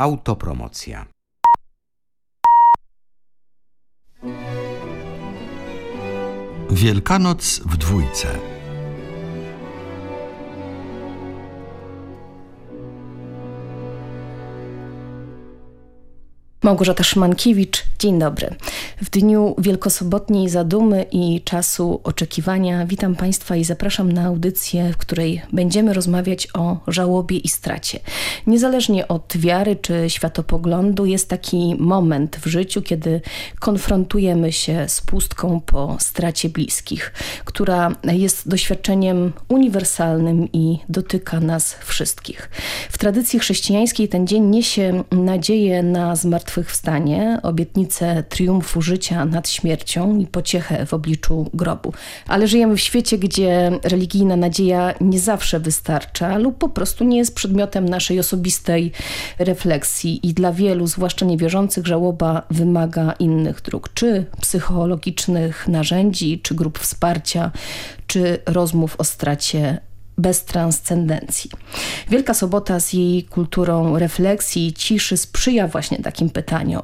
Autopromocja. Wielkanoc w dwójce. Małgorzata Szymankiewicz, dzień dobry. W dniu wielkosobotniej zadumy i czasu oczekiwania witam Państwa i zapraszam na audycję, w której będziemy rozmawiać o żałobie i stracie. Niezależnie od wiary czy światopoglądu jest taki moment w życiu, kiedy konfrontujemy się z pustką po stracie bliskich, która jest doświadczeniem uniwersalnym i dotyka nas wszystkich. W tradycji chrześcijańskiej ten dzień niesie nadzieję na zmartwychwstanie obietnicę triumfu życia nad śmiercią i pociechę w obliczu grobu. Ale żyjemy w świecie, gdzie religijna nadzieja nie zawsze wystarcza lub po prostu nie jest przedmiotem naszej osobistej refleksji i dla wielu, zwłaszcza niewierzących, żałoba wymaga innych dróg, czy psychologicznych narzędzi, czy grup wsparcia, czy rozmów o stracie bez transcendencji. Wielka Sobota z jej kulturą refleksji i ciszy sprzyja właśnie takim pytaniom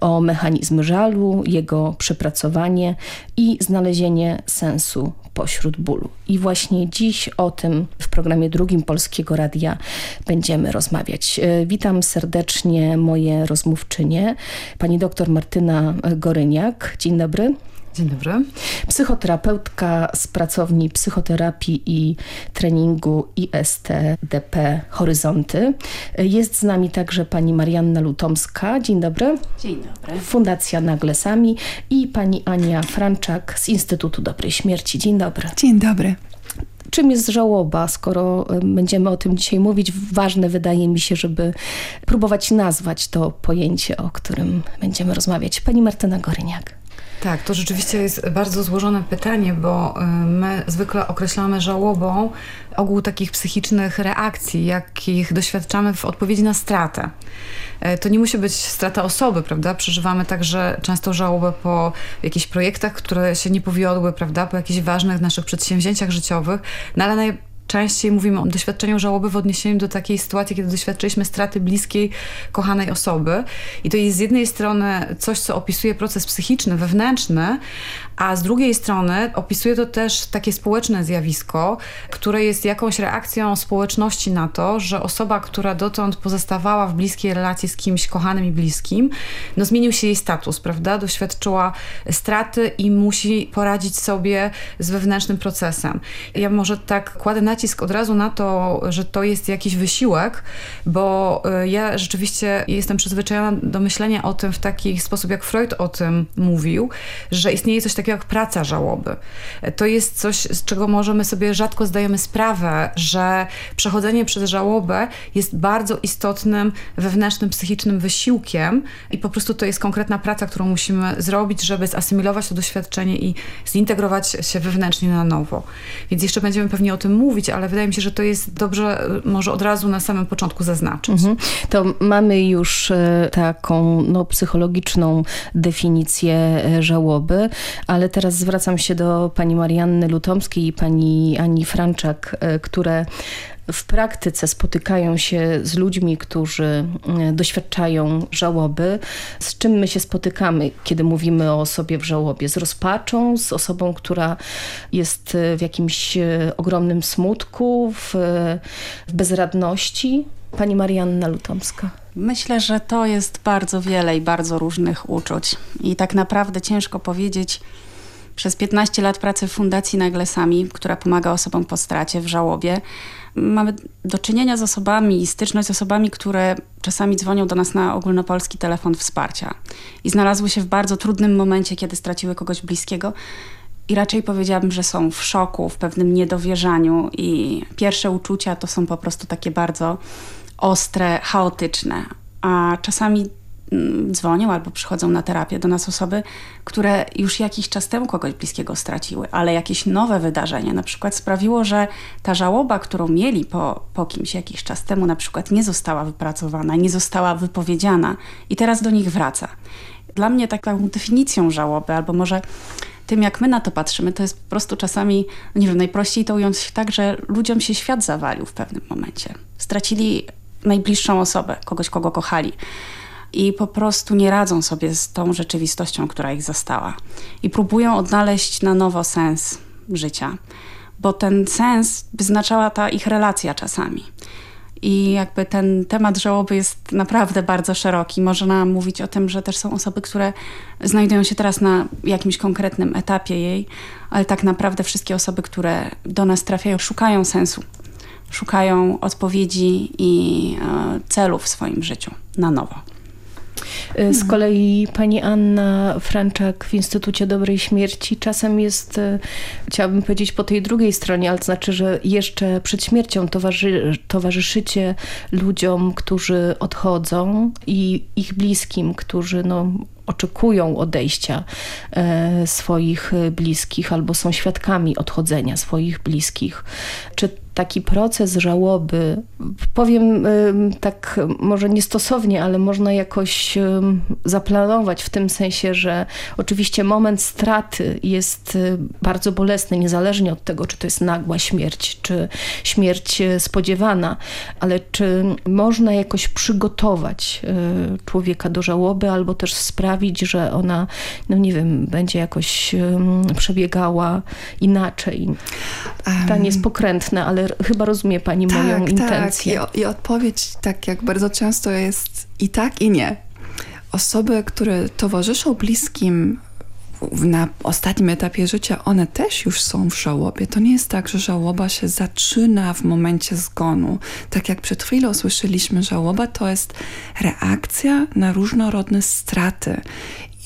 o mechanizm żalu, jego przepracowanie i znalezienie sensu pośród bólu. I właśnie dziś o tym w programie drugim Polskiego Radia będziemy rozmawiać. E, witam serdecznie moje rozmówczynie, pani doktor Martyna Goryniak. Dzień dobry. Dzień dobry. Psychoterapeutka z pracowni psychoterapii i treningu ISTDP Horyzonty. Jest z nami także pani Marianna Lutomska. Dzień dobry. Dzień dobry. Fundacja Naglesami i pani Ania Franczak z Instytutu Dobrej Śmierci. Dzień dobry. Dzień dobry. Czym jest żałoba, skoro będziemy o tym dzisiaj mówić? Ważne wydaje mi się, żeby próbować nazwać to pojęcie, o którym będziemy rozmawiać. Pani Martyna Goryniak. Tak, to rzeczywiście jest bardzo złożone pytanie, bo y, my zwykle określamy żałobą ogół takich psychicznych reakcji, jakich doświadczamy w odpowiedzi na stratę. E, to nie musi być strata osoby, prawda? Przeżywamy także często żałobę po jakichś projektach, które się nie powiodły, prawda? Po jakichś ważnych naszych przedsięwzięciach życiowych, no ale naj częściej mówimy o doświadczeniu żałoby w odniesieniu do takiej sytuacji, kiedy doświadczyliśmy straty bliskiej, kochanej osoby. I to jest z jednej strony coś, co opisuje proces psychiczny, wewnętrzny, a z drugiej strony opisuje to też takie społeczne zjawisko, które jest jakąś reakcją społeczności na to, że osoba, która dotąd pozostawała w bliskiej relacji z kimś kochanym i bliskim, no zmienił się jej status, prawda? Doświadczyła straty i musi poradzić sobie z wewnętrznym procesem. Ja może tak kładę nacisk od razu na to, że to jest jakiś wysiłek, bo y, ja rzeczywiście jestem przyzwyczajona do myślenia o tym w taki sposób, jak Freud o tym mówił, że istnieje coś takiego takiego jak praca żałoby. To jest coś, z czego możemy sobie rzadko zdajemy sprawę, że przechodzenie przez żałobę jest bardzo istotnym wewnętrznym, psychicznym wysiłkiem i po prostu to jest konkretna praca, którą musimy zrobić, żeby zasymilować to doświadczenie i zintegrować się wewnętrznie na nowo. Więc jeszcze będziemy pewnie o tym mówić, ale wydaje mi się, że to jest dobrze może od razu na samym początku zaznaczyć. Mhm. To mamy już e, taką no, psychologiczną definicję e, żałoby, ale ale teraz zwracam się do pani Marianny Lutomskiej i pani Ani Franczak, e, które w praktyce spotykają się z ludźmi, którzy e, doświadczają żałoby. Z czym my się spotykamy, kiedy mówimy o osobie w żałobie? Z rozpaczą, z osobą, która jest e, w jakimś ogromnym smutku, w, w bezradności? Pani Marianna Lutomska. Myślę, że to jest bardzo wiele i bardzo różnych uczuć. I tak naprawdę ciężko powiedzieć, przez 15 lat pracy w Fundacji Naglesami, która pomaga osobom po stracie, w żałobie, mamy do czynienia z osobami styczność z osobami, które czasami dzwonią do nas na ogólnopolski telefon wsparcia i znalazły się w bardzo trudnym momencie, kiedy straciły kogoś bliskiego. I raczej powiedziałabym, że są w szoku, w pewnym niedowierzaniu i pierwsze uczucia to są po prostu takie bardzo ostre, chaotyczne. A czasami dzwonią albo przychodzą na terapię do nas osoby, które już jakiś czas temu kogoś bliskiego straciły, ale jakieś nowe wydarzenie na przykład sprawiło, że ta żałoba, którą mieli po, po kimś jakiś czas temu na przykład nie została wypracowana, nie została wypowiedziana i teraz do nich wraca. Dla mnie taką definicją żałoby, albo może tym, jak my na to patrzymy, to jest po prostu czasami, nie wiem, najprościej to ująć tak, że ludziom się świat zawalił w pewnym momencie. Stracili najbliższą osobę, kogoś, kogo kochali. I po prostu nie radzą sobie z tą rzeczywistością, która ich zastała. I próbują odnaleźć na nowo sens życia, bo ten sens wyznaczała ta ich relacja czasami. I jakby ten temat żałoby jest naprawdę bardzo szeroki. Można mówić o tym, że też są osoby, które znajdują się teraz na jakimś konkretnym etapie jej, ale tak naprawdę wszystkie osoby, które do nas trafiają, szukają sensu, szukają odpowiedzi i e, celów w swoim życiu na nowo. Y, z kolei pani Anna Franczak w Instytucie Dobrej Śmierci czasem jest, y, chciałabym powiedzieć, po tej drugiej stronie, ale to znaczy, że jeszcze przed śmiercią towarzy, towarzyszycie ludziom, którzy odchodzą i ich bliskim, którzy no, oczekują odejścia e, swoich bliskich albo są świadkami odchodzenia swoich bliskich. Czy taki proces żałoby, powiem tak może niestosownie, ale można jakoś zaplanować w tym sensie, że oczywiście moment straty jest y, bardzo bolesny, niezależnie od tego, czy to jest nagła śmierć, czy śmierć y, spodziewana, ale czy można jakoś przygotować y, człowieka do żałoby, albo też sprawić, że ona, no nie wiem, będzie jakoś przebiegała inaczej. Pytanie jest pokrętne, ale chyba rozumie Pani tak, moją tak. intencję. Tak. I, I odpowiedź tak jak bardzo często jest i tak, i nie. Osoby, które towarzyszą bliskim na ostatnim etapie życia, one też już są w żałobie. To nie jest tak, że żałoba się zaczyna w momencie zgonu. Tak jak przed chwilą słyszeliśmy, żałoba to jest reakcja na różnorodne straty.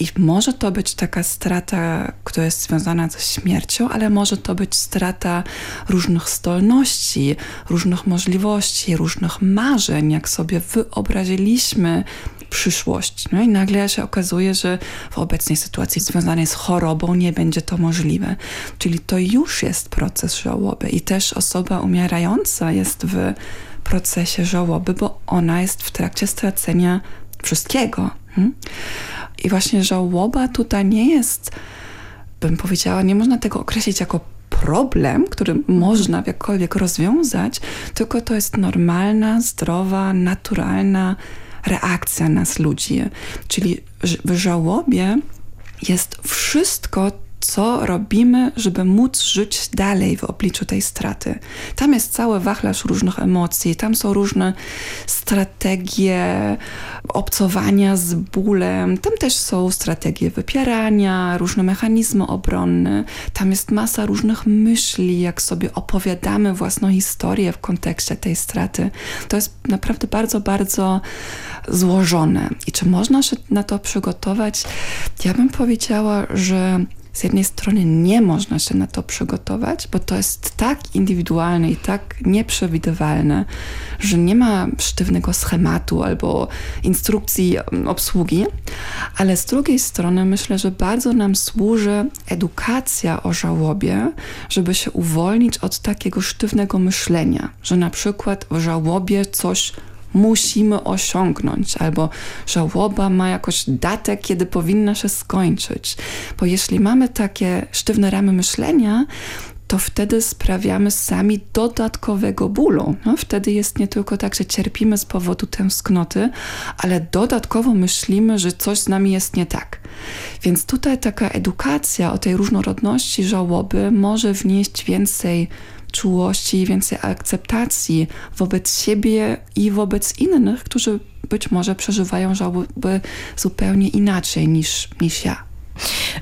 I może to być taka strata, która jest związana ze śmiercią, ale może to być strata różnych zdolności, różnych możliwości, różnych marzeń, jak sobie wyobraziliśmy przyszłość. No i nagle się okazuje, że w obecnej sytuacji związanej z chorobą nie będzie to możliwe. Czyli to już jest proces żałoby i też osoba umierająca jest w procesie żałoby, bo ona jest w trakcie stracenia wszystkiego. Hmm? I właśnie żałoba tutaj nie jest, bym powiedziała, nie można tego określić jako problem, który można jakkolwiek rozwiązać, tylko to jest normalna, zdrowa, naturalna reakcja nas ludzi. Czyli w żałobie jest wszystko co robimy, żeby móc żyć dalej w obliczu tej straty. Tam jest cały wachlarz różnych emocji, tam są różne strategie obcowania z bólem, tam też są strategie wypierania, różne mechanizmy obronne, tam jest masa różnych myśli, jak sobie opowiadamy własną historię w kontekście tej straty. To jest naprawdę bardzo, bardzo złożone. I czy można się na to przygotować? Ja bym powiedziała, że z jednej strony nie można się na to przygotować, bo to jest tak indywidualne i tak nieprzewidywalne, że nie ma sztywnego schematu albo instrukcji mm, obsługi, ale z drugiej strony myślę, że bardzo nam służy edukacja o żałobie, żeby się uwolnić od takiego sztywnego myślenia, że na przykład w żałobie coś musimy osiągnąć, albo żałoba ma jakoś datę, kiedy powinna się skończyć. Bo jeśli mamy takie sztywne ramy myślenia, to wtedy sprawiamy sami dodatkowego bólu. No, wtedy jest nie tylko tak, że cierpimy z powodu tęsknoty, ale dodatkowo myślimy, że coś z nami jest nie tak. Więc tutaj taka edukacja o tej różnorodności żałoby może wnieść więcej czułości i więcej akceptacji wobec siebie i wobec innych, którzy być może przeżywają żałobę zupełnie inaczej niż, niż ja.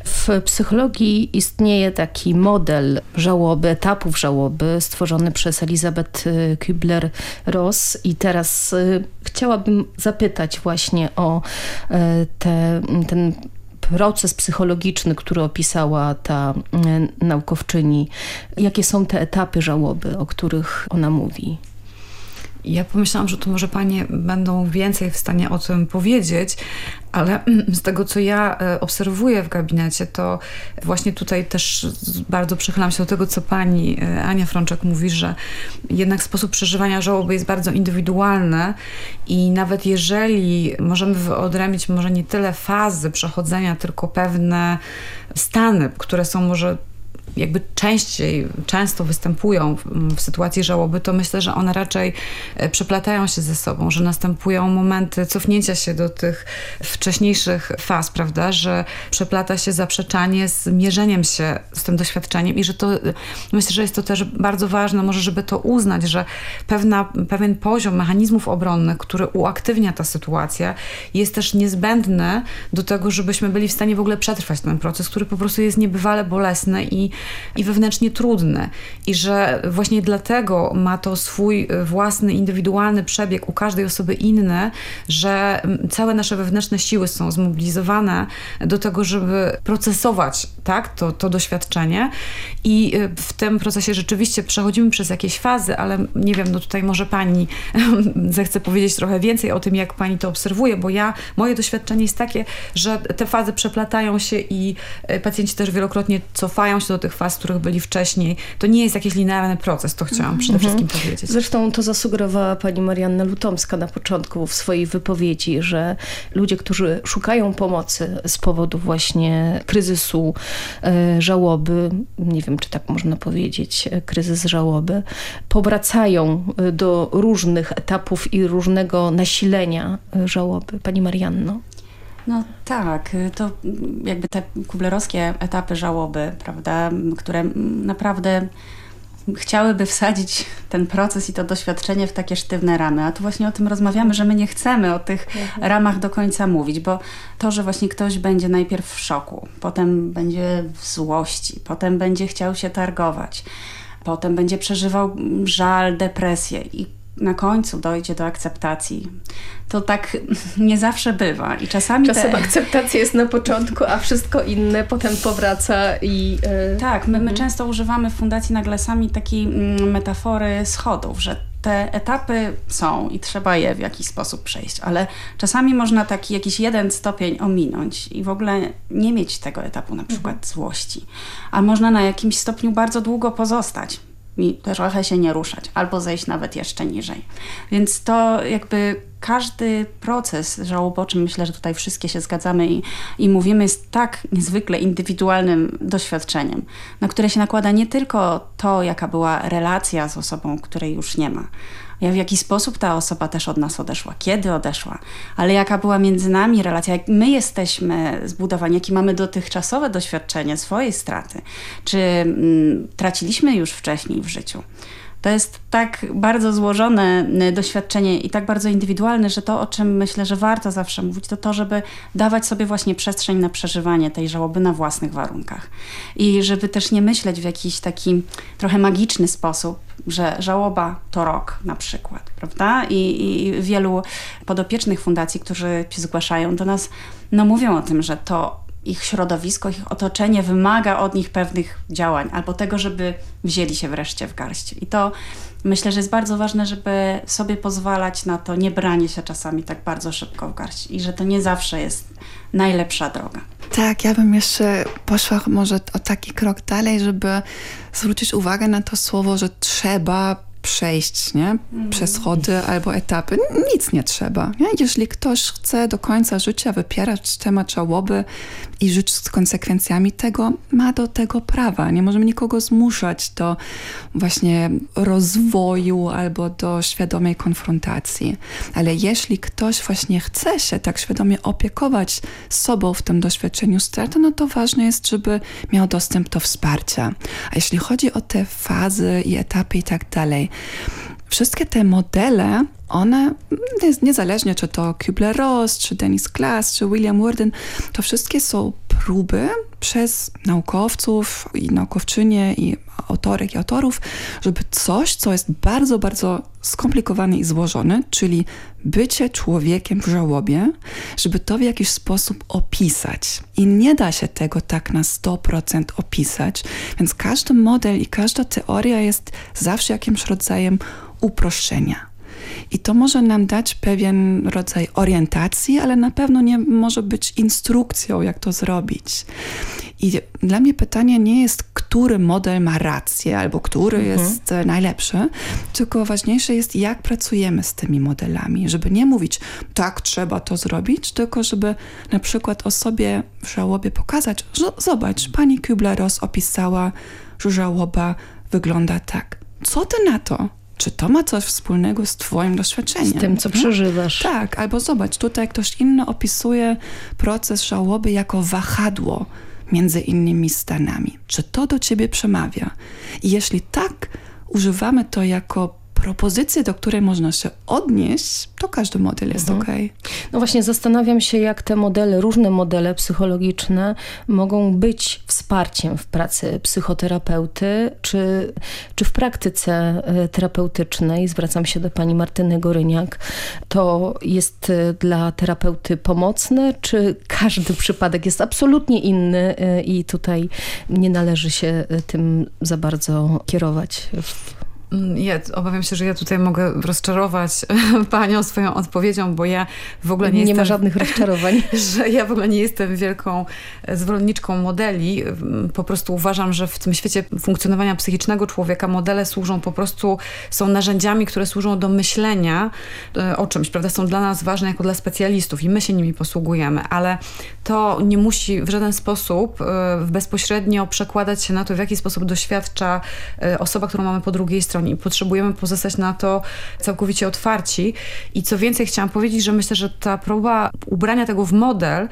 W psychologii istnieje taki model żałoby, etapów żałoby stworzony przez Elizabeth y, Kübler-Ross i teraz y, chciałabym zapytać właśnie o y, te, ten proces psychologiczny, który opisała ta e, naukowczyni. Jakie są te etapy żałoby, o których ona mówi? Ja pomyślałam, że tu może panie będą więcej w stanie o tym powiedzieć, ale z tego, co ja e, obserwuję w gabinecie, to właśnie tutaj też bardzo przychylam się do tego, co pani e, Ania Frączek mówi, że jednak sposób przeżywania żałoby jest bardzo indywidualny i nawet jeżeli możemy wyodrębnić może nie tyle fazy przechodzenia, tylko pewne stany, które są może jakby częściej, często występują w, sytuacji żałoby, to myślę, że one raczej e, przeplatają się ze sobą, że następują momenty cofnięcia się do tych wcześniejszych faz, prawda, że przeplata się zaprzeczanie z mierzeniem się z tym doświadczeniem i że to, myślę, że jest to też bardzo ważne, może żeby to uznać, że pewna, pewien poziom mechanizmów obronnych, który uaktywnia ta sytuacja, jest też niezbędny do tego, żebyśmy byli w stanie w ogóle przetrwać ten proces, który po prostu jest niebywale bolesny i, i wewnętrznie trudny. I że właśnie dlatego ma to swój własny, indywidualny przebieg u każdej osoby inny, że całe nasze wewnętrzne siły są zmobilizowane do tego, żeby procesować tak, to, to doświadczenie. I y, w tym procesie rzeczywiście przechodzimy przez jakieś fazy, ale nie wiem, no tutaj może pani zechce powiedzieć trochę więcej o tym, jak pani to obserwuje, bo ja, moje doświadczenie jest takie, że te fazy przeplatają się i y, pacjenci też wielokrotnie cofają się do tych faz, w których byli wcześniej. To nie jest jakiś linearny proces, to chciałam przede mhm. wszystkim powiedzieć. Zresztą to zasugerowała pani Marianna Lutomska na początku w swojej wypowiedzi, że ludzie, którzy szukają pomocy z powodu właśnie kryzysu, e, żałoby, nie wiem, czy tak można powiedzieć, e, kryzys żałoby, powracają e, do różnych etapów i różnego nasilenia żałoby. Pani Marianno? No tak, to jakby te kublerowskie etapy żałoby, prawda, które naprawdę chciałyby wsadzić ten proces i to doświadczenie w takie sztywne ramy. A tu właśnie o tym rozmawiamy, że my nie chcemy o tych mhm. ramach do końca mówić, bo to, że właśnie ktoś będzie najpierw w szoku, potem będzie w złości, potem będzie chciał się targować, potem będzie przeżywał żal, depresję i na końcu dojdzie do akceptacji. To tak nie zawsze bywa i czasami... Czasem te... akceptacja jest na początku, a wszystko inne potem powraca i... Yy... Tak, my, my mhm. często używamy w Fundacji Naglesami takiej mm, metafory schodów, że te etapy są i trzeba je w jakiś sposób przejść, ale czasami można taki jakiś jeden stopień ominąć i w ogóle nie mieć tego etapu na przykład mhm. złości, a można na jakimś stopniu bardzo długo pozostać mi trochę się nie ruszać, albo zejść nawet jeszcze niżej. Więc to jakby każdy proces żałoboczy, myślę, że tutaj wszystkie się zgadzamy i, i mówimy, jest tak niezwykle indywidualnym doświadczeniem, na które się nakłada nie tylko to, jaka była relacja z osobą, której już nie ma, w jaki sposób ta osoba też od nas odeszła, kiedy odeszła, ale jaka była między nami relacja, jak my jesteśmy zbudowani, jakie mamy dotychczasowe doświadczenie swojej straty, czy mm, traciliśmy już wcześniej w życiu. To jest tak bardzo złożone y, doświadczenie i tak bardzo indywidualne, że to, o czym myślę, że warto zawsze mówić, to to, żeby dawać sobie właśnie przestrzeń na przeżywanie tej żałoby na własnych warunkach. I żeby też nie myśleć w jakiś taki trochę magiczny sposób, że żałoba to rok na przykład, prawda? I, i wielu podopiecznych fundacji, którzy się zgłaszają do nas, no mówią o tym, że to ich środowisko, ich otoczenie wymaga od nich pewnych działań albo tego, żeby wzięli się wreszcie w garść. I to myślę, że jest bardzo ważne, żeby sobie pozwalać na to nie branie się czasami tak bardzo szybko w garść i że to nie zawsze jest najlepsza droga. Tak, ja bym jeszcze poszła może o taki krok dalej, żeby zwrócić uwagę na to słowo, że trzeba przejść nie? Mhm. przez chody albo etapy. Nic nie trzeba. Nie? Jeśli ktoś chce do końca życia wypierać temat żałoby i żyć z konsekwencjami tego, ma do tego prawa. Nie możemy nikogo zmuszać do właśnie rozwoju albo do świadomej konfrontacji. Ale jeśli ktoś właśnie chce się tak świadomie opiekować sobą w tym doświadczeniu straty, no to ważne jest, żeby miał dostęp do wsparcia. A jeśli chodzi o te fazy i etapy i tak dalej, wszystkie te modele, one, niezależnie czy to Kübler-Ross, czy Dennis Glass, czy William Worden, to wszystkie są próby przez naukowców i naukowczynie i autorek i autorów, żeby coś, co jest bardzo, bardzo skomplikowane i złożone, czyli bycie człowiekiem w żałobie, żeby to w jakiś sposób opisać. I nie da się tego tak na 100% opisać, więc każdy model i każda teoria jest zawsze jakimś rodzajem uproszczenia. I to może nam dać pewien rodzaj orientacji, ale na pewno nie może być instrukcją, jak to zrobić. I dla mnie pytanie nie jest, który model ma rację albo który Mhm. jest najlepszy, tylko ważniejsze jest, jak pracujemy z tymi modelami, żeby nie mówić, tak, trzeba to zrobić, tylko żeby na przykład osobie w żałobie pokazać, że zobacz, pani Kübler-Ross opisała, że żałoba wygląda tak. Co ty na to? Czy to ma coś wspólnego z twoim doświadczeniem? Z tym, co No. przeżywasz. Tak, albo zobacz, tutaj ktoś inny opisuje proces żałoby jako wahadło między innymi stanami. Czy to do ciebie przemawia? I jeśli tak, używamy to jako propozycję, do której można się odnieść, to każdy model jest Mhm. okej. No właśnie zastanawiam się, jak te modele, różne modele psychologiczne mogą być wsparciem w pracy psychoterapeuty, czy, czy w praktyce e, terapeutycznej. Zwracam się do pani Martyny Goryniak. To jest e, dla terapeuty pomocne, czy każdy przypadek jest absolutnie inny e, i tutaj nie należy się tym za bardzo kierować w Ja obawiam się, że ja tutaj mogę rozczarować panią swoją odpowiedzią, bo ja w ogóle nie, nie jestem... ma żadnych rozczarowań. że ja w ogóle nie jestem wielką e, zwolenniczką modeli. Mm, Po prostu uważam, że w tym świecie funkcjonowania psychicznego człowieka modele służą po prostu, są narzędziami, które służą do myślenia e, o czymś, prawda? Są dla nas ważne jako dla specjalistów i my się nimi posługujemy, ale to nie musi w żaden sposób e, bezpośrednio przekładać się na to, w jaki sposób doświadcza osoba, którą mamy po drugiej stronie. I potrzebujemy pozostać na to całkowicie otwarci. I co więcej, chciałam powiedzieć, że myślę, że ta próba ubrania tego w model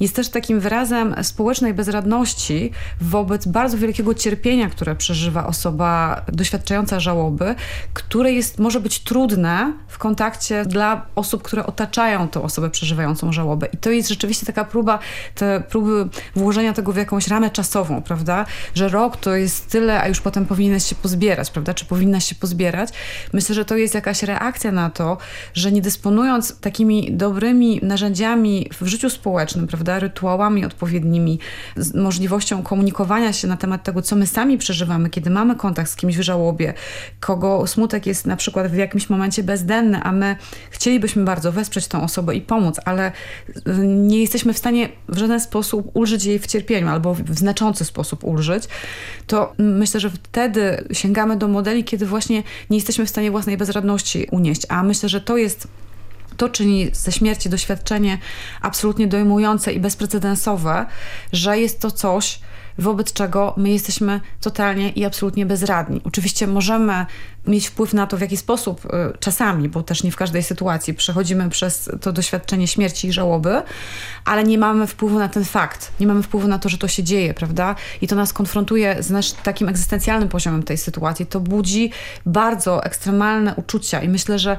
jest też takim wyrazem społecznej bezradności wobec bardzo wielkiego cierpienia, które przeżywa osoba doświadczająca żałoby, które jest, może być trudne w kontakcie dla osób, które otaczają tą osobę przeżywającą żałobę. I to jest rzeczywiście taka próba, te próby włożenia tego w jakąś ramę czasową, prawda? Że rok to jest tyle, a już potem powinieneś się pozbierać, prawda? Czy powinnaś się pozbierać? Myślę, że to jest jakaś reakcja na to, że nie dysponując takimi dobrymi narzędziami w życiu społecznym, prawda? Rytuałami odpowiednimi, z możliwością komunikowania się na temat tego, co my sami przeżywamy, kiedy mamy kontakt z kimś w żałobie, kogo smutek jest na przykład w jakimś momencie bezdenny, a my chcielibyśmy bardzo wesprzeć tą osobę i pomóc, ale y, nie jesteśmy w stanie w żaden sposób ulżyć jej w cierpieniu albo w znaczący sposób ulżyć, to myślę, że wtedy sięgamy do modeli, kiedy właśnie nie jesteśmy w stanie własnej bezradności unieść. A myślę, że to jest to czyni ze śmierci doświadczenie absolutnie dojmujące i bezprecedensowe, że jest to coś, wobec czego my jesteśmy totalnie i absolutnie bezradni. Oczywiście możemy mieć wpływ na to, w jaki sposób y, czasami, bo też nie w każdej sytuacji przechodzimy przez to doświadczenie śmierci i żałoby, ale nie mamy wpływu na ten fakt. Nie mamy wpływu na to, że to się dzieje, prawda? I to nas konfrontuje z naszym takim egzystencjalnym poziomem tej sytuacji. To budzi bardzo ekstremalne uczucia i myślę, że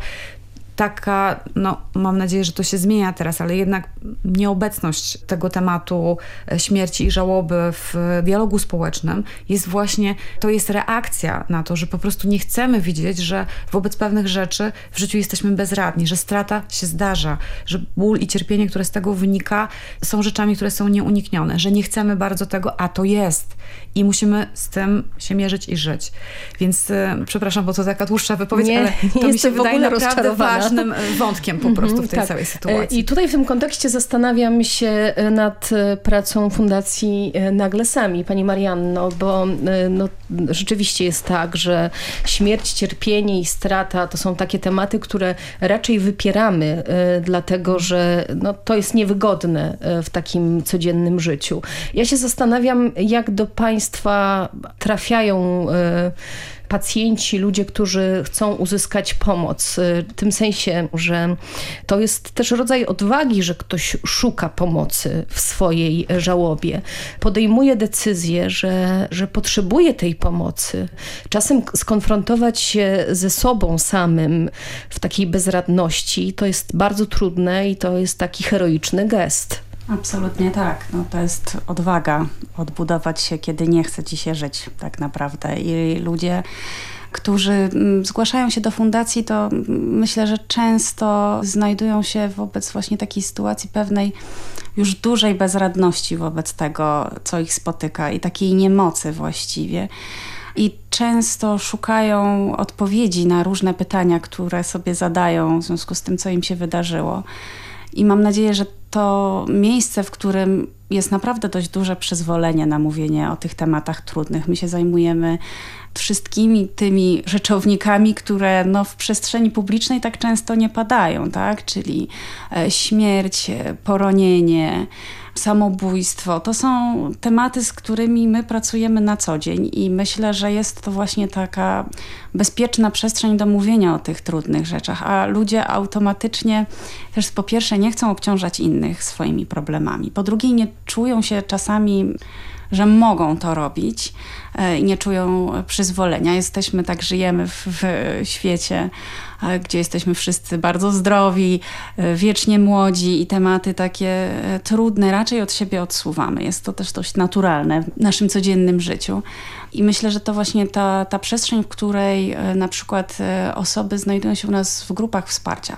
taka, no mam nadzieję, że to się zmienia teraz, ale jednak nieobecność tego tematu e, śmierci i żałoby w dialogu społecznym jest właśnie, to jest reakcja na to, że po prostu nie chcemy widzieć, że wobec pewnych rzeczy w życiu jesteśmy bezradni, że strata się zdarza, że ból i cierpienie, które z tego wynika, są rzeczami, które są nieuniknione, że nie chcemy bardzo tego, a to jest i musimy z tym się mierzyć i żyć. Więc e, przepraszam, bo to taka dłuższa wypowiedź, Nie, ale to mi się wydaje ogóle naprawdę rozczarowana. Ważnym e, wątkiem po prostu w tej Mhm, całej tak. sytuacji. E, I tutaj w tym kontekście zastanawiam się e, nad pracą Fundacji Naglesami, Pani Marianno, bo no, rzeczywiście jest tak, że śmierć, cierpienie i strata to są takie tematy, które raczej wypieramy, dlatego że no, to jest niewygodne w takim codziennym życiu. Ja się zastanawiam, jak do Państwa trafiają pacjenci, ludzie, którzy chcą uzyskać pomoc. y, W tym sensie, że to jest też rodzaj odwagi, że ktoś szuka pomocy w swojej żałobie. Podejmuje decyzję, że, że potrzebuje tej pomocy. Czasem skonfrontować się ze sobą samym w takiej bezradności to jest bardzo trudne i to jest taki heroiczny gest. Absolutnie tak. No, to jest odwaga odbudować się, kiedy nie chce ci się żyć tak naprawdę. I ludzie, którzy mm, zgłaszają się do fundacji, to myślę, że często znajdują się wobec właśnie takiej sytuacji pewnej już dużej bezradności wobec tego, co ich spotyka i takiej niemocy właściwie. I często szukają odpowiedzi na różne pytania, które sobie zadają w związku z tym, co im się wydarzyło. I mam nadzieję, że to miejsce, w którym jest naprawdę dość duże przyzwolenie na mówienie o tych tematach trudnych. My się zajmujemy wszystkimi tymi rzeczownikami, które no, w przestrzeni publicznej tak często nie padają, tak? czyli e, śmierć, e, poronienie, samobójstwo. To są tematy, z którymi my pracujemy na co dzień i myślę, że jest to właśnie taka bezpieczna przestrzeń do mówienia o tych trudnych rzeczach, a ludzie automatycznie też po pierwsze nie chcą obciążać innych swoimi problemami, po drugie nie czują się czasami że mogą to robić e, i nie czują przyzwolenia. Jesteśmy, tak żyjemy w, w świecie, e, gdzie jesteśmy wszyscy bardzo zdrowi, e, wiecznie młodzi i tematy takie trudne raczej od siebie odsuwamy. Jest to też dość naturalne w naszym codziennym życiu. I myślę, że to właśnie ta, ta przestrzeń, w której na przykład osoby znajdują się u nas w grupach wsparcia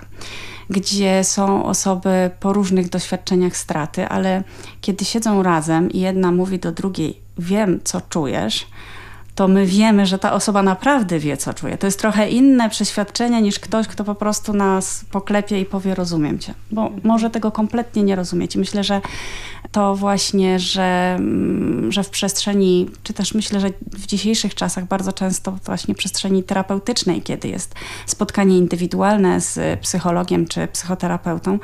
gdzie są osoby po różnych doświadczeniach straty, ale kiedy siedzą razem i jedna mówi do drugiej, wiem co czujesz, to my wiemy, że ta osoba naprawdę wie, co czuje. To jest trochę inne przeświadczenie niż ktoś, kto po prostu nas poklepie i powie rozumiem cię. Bo może tego kompletnie nie rozumieć. I myślę, że to właśnie, że, mm, że w przestrzeni, czy też myślę, że w dzisiejszych czasach bardzo często właśnie przestrzeni terapeutycznej, kiedy jest spotkanie indywidualne z psychologiem czy psychoterapeutą,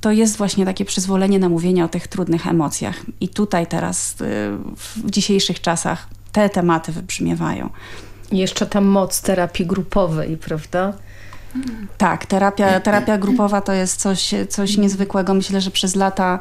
to jest właśnie takie przyzwolenie na mówienie o tych trudnych emocjach. I tutaj teraz, y, w dzisiejszych czasach, te tematy wybrzmiewają. Jeszcze ta moc terapii grupowej, prawda? Tak, terapia, terapia grupowa to jest coś, coś niezwykłego. Myślę, że przez lata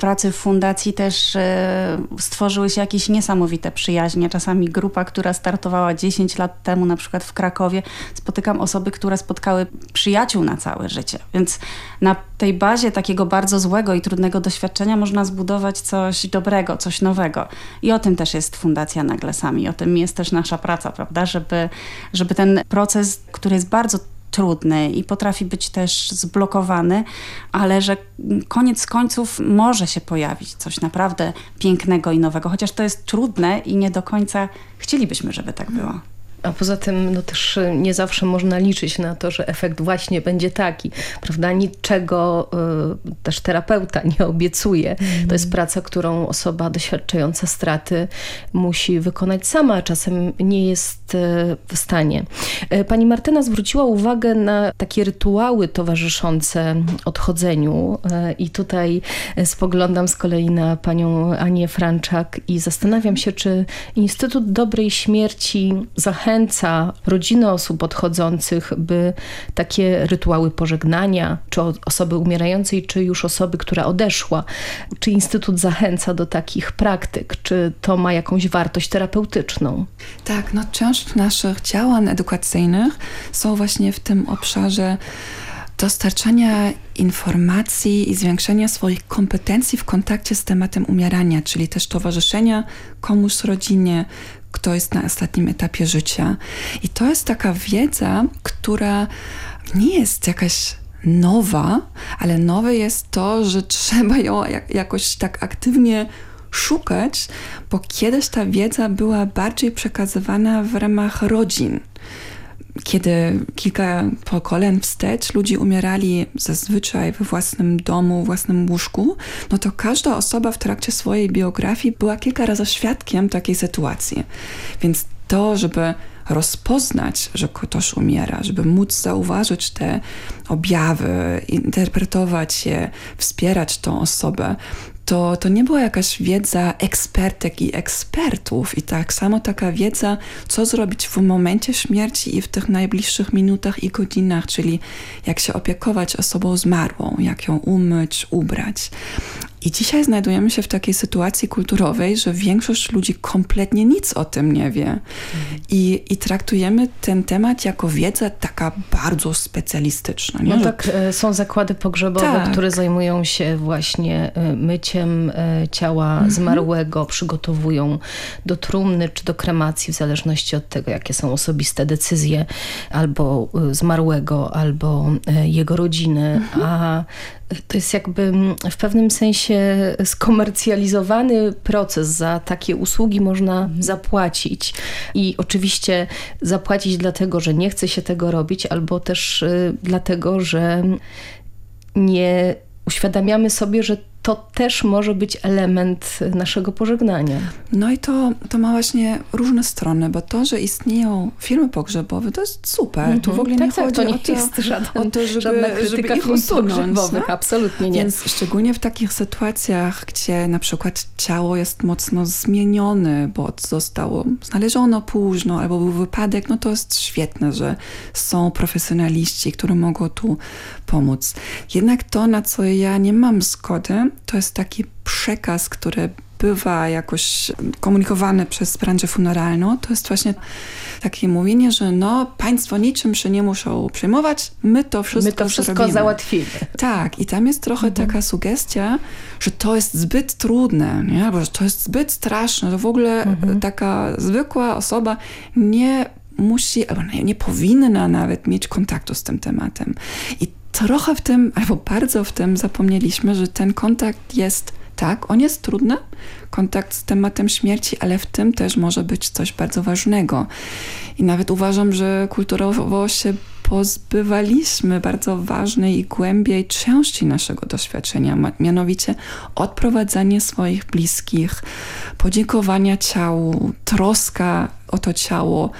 pracy w fundacji też e, stworzyły się jakieś niesamowite przyjaźnie. Czasami grupa, która startowała 10 lat temu na przykład w Krakowie, spotykam osoby, które spotkały przyjaciół na całe życie. Więc na tej bazie takiego bardzo złego i trudnego doświadczenia można zbudować coś dobrego, coś nowego. I o tym też jest Fundacja Naglesami. O tym jest też nasza praca, prawda? Żeby, żeby ten proces, który jest bardzo trudny i potrafi być też zblokowany, ale że koniec końców może się pojawić coś naprawdę pięknego i nowego, chociaż to jest trudne i nie do końca chcielibyśmy, żeby tak było. A poza tym no też nie zawsze można liczyć na to, że efekt właśnie będzie taki, prawda? Niczego y, też terapeuta nie obiecuje. Mm. To jest praca, którą osoba doświadczająca straty musi wykonać sama, a czasem nie jest y, w stanie. Y, pani Martyna zwróciła uwagę na takie rytuały towarzyszące odchodzeniu y, i tutaj spoglądam z kolei na panią Anię Franczak i zastanawiam się, czy Instytut Dobrej Śmierci zachęca zachęca rodziny osób odchodzących, by takie rytuały pożegnania, czy osoby umierającej, czy już osoby, która odeszła, czy Instytut zachęca do takich praktyk? Czy to ma jakąś wartość terapeutyczną? Tak, no część naszych działań edukacyjnych są właśnie w tym obszarze dostarczania informacji i zwiększenia swoich kompetencji w kontakcie z tematem umierania, czyli też towarzyszenia komuś rodzinie, kto jest na ostatnim etapie życia. I to jest taka wiedza, która nie jest jakaś nowa, ale nowe jest to, że trzeba ją jakoś tak aktywnie szukać, bo kiedyś ta wiedza była bardziej przekazywana w ramach rodzin kiedy kilka pokoleń wstecz ludzie umierali zazwyczaj we własnym domu, własnym łóżku, no to każda osoba w trakcie swojej biografii była kilka razy świadkiem takiej sytuacji. Więc to, żeby rozpoznać, że ktoś umiera, żeby móc zauważyć te objawy, interpretować je, wspierać tą osobę, to, to nie była jakaś wiedza ekspertek i ekspertów i tak samo taka wiedza, co zrobić w momencie śmierci i w tych najbliższych minutach i godzinach, czyli jak się opiekować osobą zmarłą, jak ją umyć, ubrać. I dzisiaj znajdujemy się w takiej sytuacji kulturowej, że większość ludzi kompletnie nic o tym nie wie. I, i traktujemy ten temat jako wiedzę taka bardzo specjalistyczna. Nie? No tak, e, są zakłady pogrzebowe, tak. które zajmują się właśnie e, myciem e, ciała mhm. zmarłego, przygotowują do trumny czy do kremacji, w zależności od tego, jakie są osobiste decyzje albo zmarłego, albo jego rodziny. Mhm. A to jest jakby mm, w pewnym sensie skomercjalizowany proces. Za takie usługi można zapłacić. I oczywiście zapłacić dlatego, że nie chce się tego robić, albo też y, dlatego, że nie uświadamiamy sobie, że to też może być element naszego pożegnania. No i to, to ma właśnie różne strony, bo to, że istnieją filmy pogrzebowe, to jest super. Mm -hmm. Tu w ogóle tak, nie tak, chodzi to nie o, to, jest żaden, o to, żeby, żadna krytyka żeby ich pogrzebowych, no? absolutnie nie. Więc szczególnie w takich sytuacjach, gdzie na przykład ciało jest mocno zmienione, bo zostało znaleziono późno, albo był wypadek, no to jest świetne, że są profesjonaliści, którzy mogą tu pomóc. Jednak to, na co ja nie mam zgody, to jest taki przekaz, który bywa jakoś komunikowany przez branżę funeralną, to jest właśnie takie mówienie, że no, państwo niczym się nie muszą przejmować, my to wszystko My to wszystko zrobimy. załatwimy. Tak, i tam jest trochę mhm. taka sugestia, że to jest zbyt trudne, nie? albo że to jest zbyt straszne, że w ogóle mhm. taka zwykła osoba nie musi, albo nie, nie powinna nawet mieć kontaktu z tym tematem. I trochę w tym, albo bardzo w tym zapomnieliśmy, że ten kontakt jest, tak, on jest trudny, kontakt z tematem śmierci, ale w tym też może być coś bardzo ważnego. I nawet uważam, że kulturowo się pozbywaliśmy bardzo ważnej i głębiej części naszego doświadczenia, mianowicie odprowadzanie swoich bliskich, podziękowania ciału, troska o to ciało.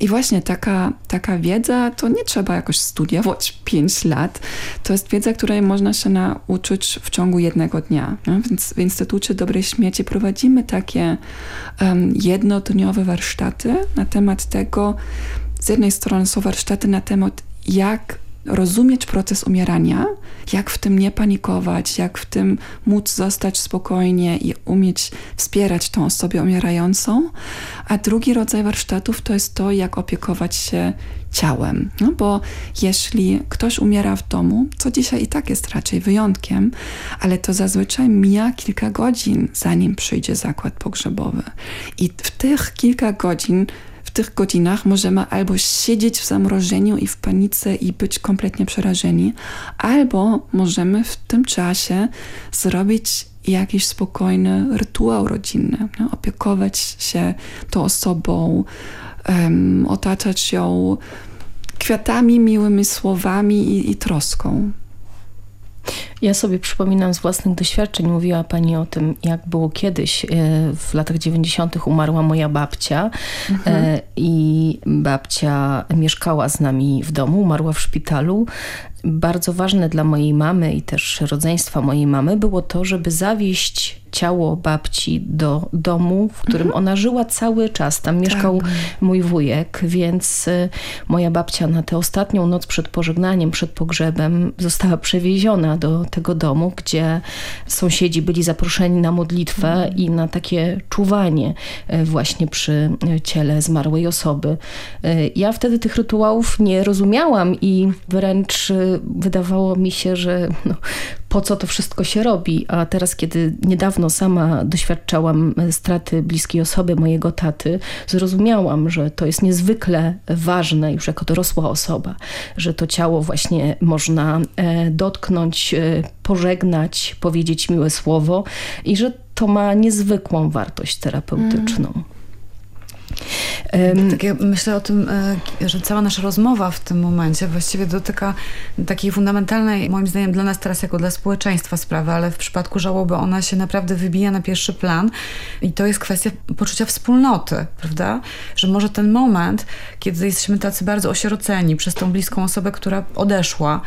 I właśnie taka, taka wiedza, to nie trzeba jakoś studiować 5 lat. To jest wiedza, której można się nauczyć w ciągu jednego dnia. Więc w Instytucie Dobrej Śmierci prowadzimy takie um, jednodniowe warsztaty na temat tego, z jednej strony są warsztaty na temat, jak rozumieć proces umierania, jak w tym nie panikować, jak w tym móc zostać spokojnie i umieć wspierać tą osobę umierającą. A drugi rodzaj warsztatów to jest to, jak opiekować się ciałem. No bo jeśli ktoś umiera w domu, co dzisiaj i tak jest raczej wyjątkiem, ale to zazwyczaj mija kilka godzin, zanim przyjdzie zakład pogrzebowy. I w tych kilka godzin tych godzinach możemy albo siedzieć w zamrożeniu i w panice i być kompletnie przerażeni, albo możemy w tym czasie zrobić jakiś spokojny rytuał rodzinny, opiekować się tą osobą, um, otaczać ją kwiatami, miłymi słowami i, i troską. Ja sobie przypominam z własnych doświadczeń, mówiła Pani o tym, jak było kiedyś. E, w latach 90. umarła moja babcia mhm. E, i babcia mieszkała z nami w domu, umarła w szpitalu bardzo ważne dla mojej mamy i też rodzeństwa mojej mamy było to, żeby zawieść ciało babci do domu, w którym mhm. ona żyła cały czas. Tam mieszkał tak. mój wujek, więc y, moja babcia na tę ostatnią noc przed pożegnaniem, przed pogrzebem została przewieziona do tego domu, gdzie sąsiedzi byli zaproszeni na modlitwę i na takie czuwanie y, właśnie przy y, ciele zmarłej osoby. Ja wtedy tych rytuałów nie rozumiałam i wręcz wydawało mi się, że no, po co to wszystko się robi. A teraz, kiedy niedawno sama doświadczałam straty bliskiej osoby, mojego taty, zrozumiałam, że to jest niezwykle ważne już jako dorosła osoba, że to ciało właśnie można e, dotknąć, e, pożegnać, powiedzieć miłe słowo i że to ma niezwykłą wartość terapeutyczną. Mm. Tak ja myślę o tym, e, że cała nasza rozmowa w tym momencie właściwie dotyka takiej fundamentalnej, moim zdaniem dla nas teraz jako dla społeczeństwa sprawy, ale w przypadku żałoby ona się naprawdę wybija na pierwszy plan i to jest kwestia poczucia wspólnoty, prawda? Że może ten moment, kiedy jesteśmy tacy bardzo osieroceni przez tą bliską osobę, która odeszła,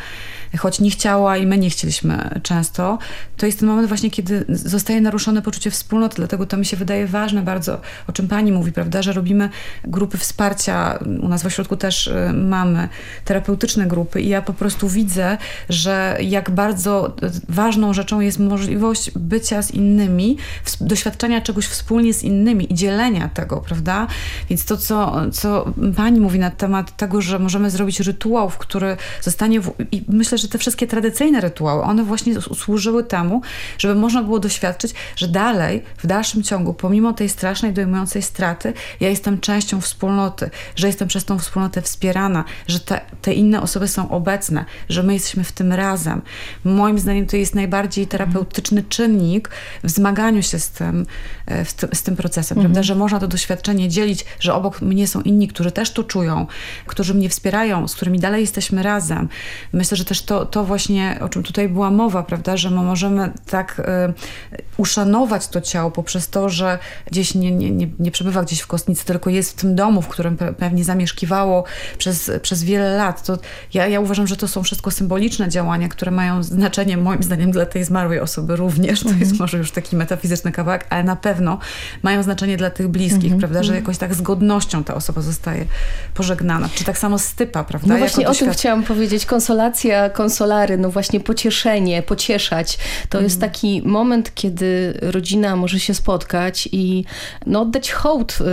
choć nie chciała i my nie chcieliśmy często, to jest ten moment właśnie, kiedy zostaje naruszone poczucie wspólnoty, dlatego to mi się wydaje ważne bardzo, o czym pani mówi, prawda, że robimy grupy wsparcia, u nas w ośrodku też y, mamy terapeutyczne grupy i ja po prostu widzę, że jak bardzo ważną rzeczą jest możliwość bycia z innymi, doświadczenia czegoś wspólnie z innymi i dzielenia tego, prawda? Więc to, co, co pani mówi na temat tego, że możemy zrobić rytuał, w który zostanie, w... i myślę, że te wszystkie tradycyjne rytuały, one właśnie służyły temu, żeby można było doświadczyć, że dalej, w dalszym ciągu, pomimo tej strasznej, dojmującej straty, ja jestem częścią wspólnoty, że jestem przez tą wspólnotę wspierana, że te, te inne osoby są obecne, że my jesteśmy w tym razem. Moim zdaniem to jest najbardziej terapeutyczny czynnik w zmaganiu się z tym, e, z tym procesem, mhm. prawda? Że można to doświadczenie dzielić, że obok mnie są inni, którzy też to czują, którzy mnie wspierają, z którymi dalej jesteśmy razem. Myślę, że też to, to właśnie, o czym tutaj była mowa, prawda, że my możemy tak y, uszanować to ciało poprzez to, że gdzieś nie, nie, nie, nie przebywa gdzieś w kostnicy, tylko jest w tym domu, w którym pe pewnie zamieszkiwało przez, przez wiele lat. To ja, ja uważam, że to są wszystko symboliczne działania, które mają znaczenie moim zdaniem dla tej zmarłej osoby również. To jest mhm. może już taki metafizyczny kawałek, ale na pewno mają znaczenie dla tych bliskich, mm -hmm. prawda, że jakoś tak z godnością ta osoba zostaje pożegnana. Czy tak samo stypa, prawda? No właśnie o tym chciałam powiedzieć. Konsolacja, konsolary, no właśnie pocieszenie, pocieszać. To mm. jest mhm. taki moment, kiedy rodzina może się spotkać i no, oddać hołd y,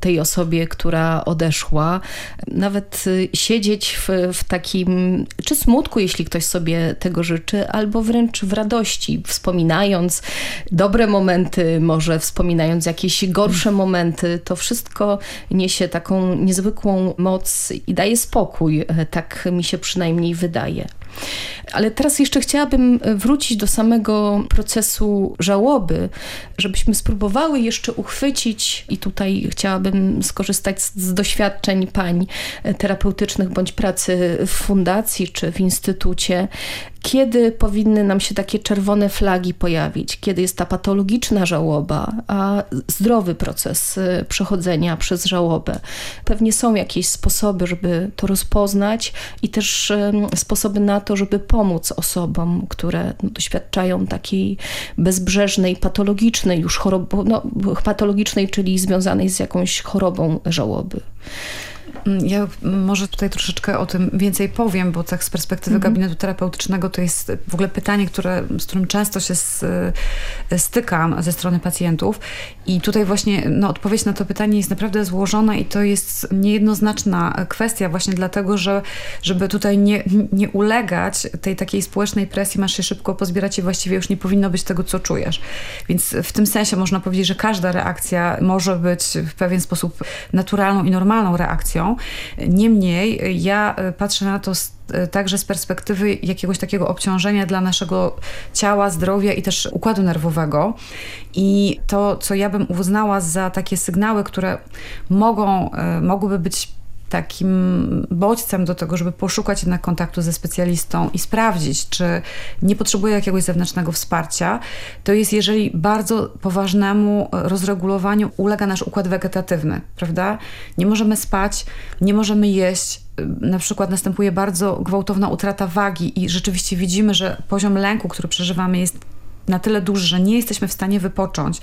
tej osobie, która odeszła. Nawet y, siedzieć w, w takim, czy smutku, jeśli ktoś sobie tego życzy, albo wręcz w radości, wspominając dobre momenty, może wspominając jakieś gorsze momenty. To wszystko niesie taką niezwykłą moc i daje spokój. Tak mi się przynajmniej wydaje. Ale teraz jeszcze chciałabym wrócić do samego procesu żałoby, żebyśmy spróbowały jeszcze uchwycić, i tutaj chciałabym skorzystać z, z doświadczeń pań terapeutycznych bądź pracy w fundacji czy w instytucie, kiedy powinny nam się takie czerwone flagi pojawić, kiedy jest ta patologiczna żałoba, a zdrowy proces y, przechodzenia przez żałobę. Pewnie są jakieś sposoby, żeby to rozpoznać i też sposoby na to, żeby pomóc osobom, które no, doświadczają takiej bezbrzeżnej, patologicznej już choroby, no, patologicznej, czyli związanej z jakąś chorobą żałoby. Mm, ja może tutaj troszeczkę o tym więcej powiem, bo tak z perspektywy mhm. gabinetu terapeutycznego to jest w ogóle pytanie, które, z którym często się e, stykam ze strony pacjentów i tutaj właśnie no, odpowiedź na to pytanie jest naprawdę złożona i to jest niejednoznaczna kwestia właśnie dlatego, że żeby tutaj nie, nie ulegać tej takiej społecznej presji, masz się szybko pozbierać i właściwie już nie powinno być tego, co czujesz. Więc w tym sensie można powiedzieć, że każda reakcja może być w pewien sposób naturalną i normalną reakcją, Niemniej ja e, patrzę na to e, także z perspektywy jakiegoś takiego obciążenia dla naszego ciała, zdrowia i też układu nerwowego. I to, co ja bym uznała za takie sygnały, które mogą, e, mogłyby być takim bodźcem do tego, żeby poszukać jednak kontaktu ze specjalistą i sprawdzić, czy nie potrzebuje jakiegoś zewnętrznego wsparcia, to jest jeżeli bardzo poważnemu rozregulowaniu ulega nasz układ wegetatywny, prawda? Nie możemy spać, nie możemy jeść, na przykład następuje bardzo gwałtowna utrata wagi i rzeczywiście widzimy, że poziom lęku, który przeżywamy jest na tyle duży, że nie jesteśmy w stanie wypocząć.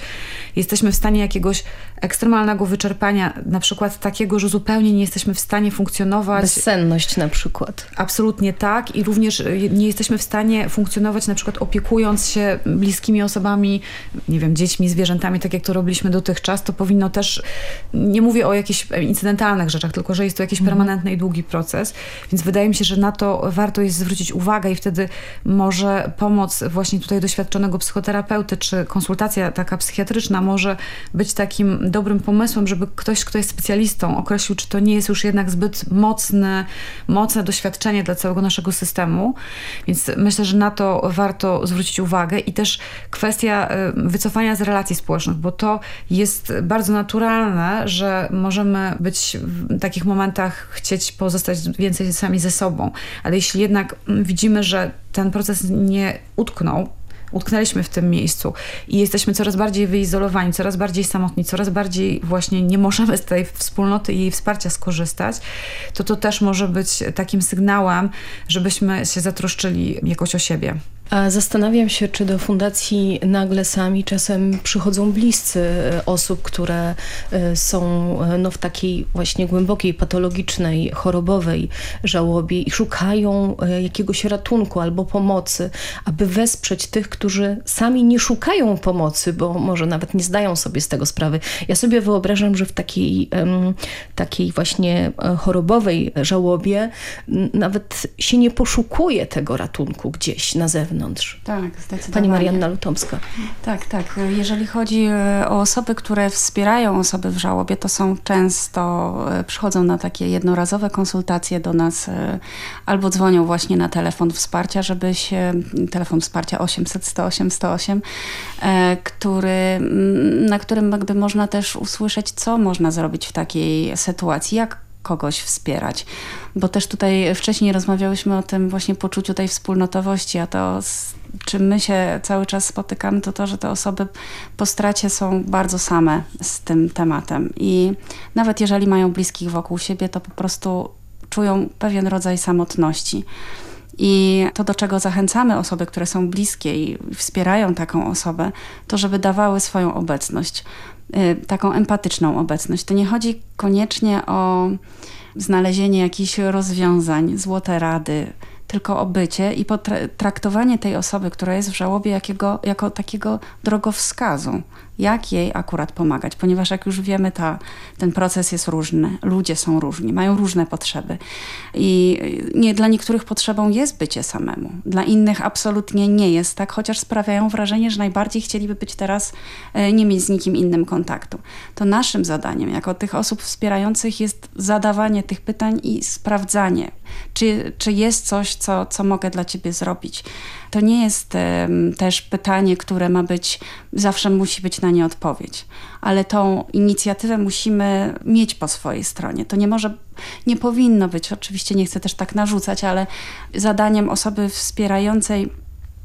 Jesteśmy w stanie jakiegoś ekstremalnego wyczerpania, na przykład takiego, że zupełnie nie jesteśmy w stanie funkcjonować. Bezsenność na przykład. Absolutnie tak i również y, nie jesteśmy w stanie funkcjonować na przykład opiekując się bliskimi osobami, nie wiem, dziećmi, zwierzętami, tak jak to robiliśmy dotychczas, to powinno też, nie mówię o jakichś incydentalnych rzeczach, tylko że jest to jakiś mhm. permanentny i długi proces, więc wydaje mi się, że na to warto jest zwrócić uwagę i wtedy może pomoc właśnie tutaj doświadczonego psychoterapeuty, czy konsultacja taka psychiatryczna może być takim dobrym pomysłem, żeby ktoś, kto jest specjalistą, określił, czy to nie jest już jednak zbyt mocne, mocne doświadczenie dla całego naszego systemu. Więc myślę, że na to warto zwrócić uwagę i też kwestia y, wycofania z relacji społecznych, bo to jest bardzo naturalne, że możemy być w takich momentach chcieć pozostać więcej sami ze sobą, ale jeśli jednak widzimy, że ten proces nie utknął, utknęliśmy w tym miejscu i jesteśmy coraz bardziej wyizolowani, coraz bardziej samotni, coraz bardziej właśnie nie możemy z tej wspólnoty i jej wsparcia skorzystać, to to też może być takim sygnałem, żebyśmy się zatroszczyli jakoś o siebie. Zastanawiam się, czy do fundacji nagle sami czasem przychodzą bliscy e, osób, które e, są e, no, w takiej właśnie głębokiej, patologicznej, chorobowej żałobie i szukają jakiegoś ratunku albo pomocy, aby wesprzeć tych, którzy sami nie szukają pomocy, bo może nawet nie zdają sobie z tego sprawy. Ja sobie wyobrażam, że w takiej, takiej właśnie chorobowej żałobie nawet się nie poszukuje tego ratunku gdzieś na zewnątrz Tak, zdecydowanie. Pani Marianna Lutomska. Tak, tak. Jeżeli chodzi e, o osoby, które wspierają osoby w żałobie, to są często, e, przychodzą na takie jednorazowe konsultacje do nas e, albo dzwonią właśnie na telefon wsparcia, żeby się, telefon wsparcia 800 108 108, który, na którym jakby można też usłyszeć, co można zrobić w takiej sytuacji, jak kogoś wspierać. Bo też tutaj wcześniej rozmawiałyśmy o tym właśnie poczuciu tej wspólnotowości, a to z czym my się cały czas spotykamy, to to, że te osoby po stracie są bardzo same z tym tematem. I nawet jeżeli mają bliskich wokół siebie, to po prostu czują pewien rodzaj samotności. I to, do czego zachęcamy osoby, które są bliskie i wspierają taką osobę, to żeby dawały swoją obecność, taką empatyczną obecność. To nie chodzi koniecznie o znalezienie jakichś rozwiązań, złote rady, tylko o bycie i potraktowanie tej osoby, która jest w żałobie, jakiego, jako takiego drogowskazu, jak jej akurat pomagać, ponieważ jak już wiemy, ta, ten proces jest różny, ludzie są różni, mają różne potrzeby i nie, dla niektórych potrzebą jest bycie samemu, dla innych absolutnie nie jest tak, chociaż sprawiają wrażenie, że najbardziej chcieliby być teraz, e, nie mieć z nikim innym kontaktu. To naszym zadaniem, jako tych osób wspierających jest zadawanie tych pytań i sprawdzanie, czy, czy jest coś, co, co mogę dla ciebie zrobić. To nie jest um, też pytanie, które ma być, zawsze musi być na nie odpowiedź, ale tą inicjatywę musimy mieć po swojej stronie. To nie może, nie powinno być, oczywiście nie chcę też tak narzucać, ale zadaniem osoby wspierającej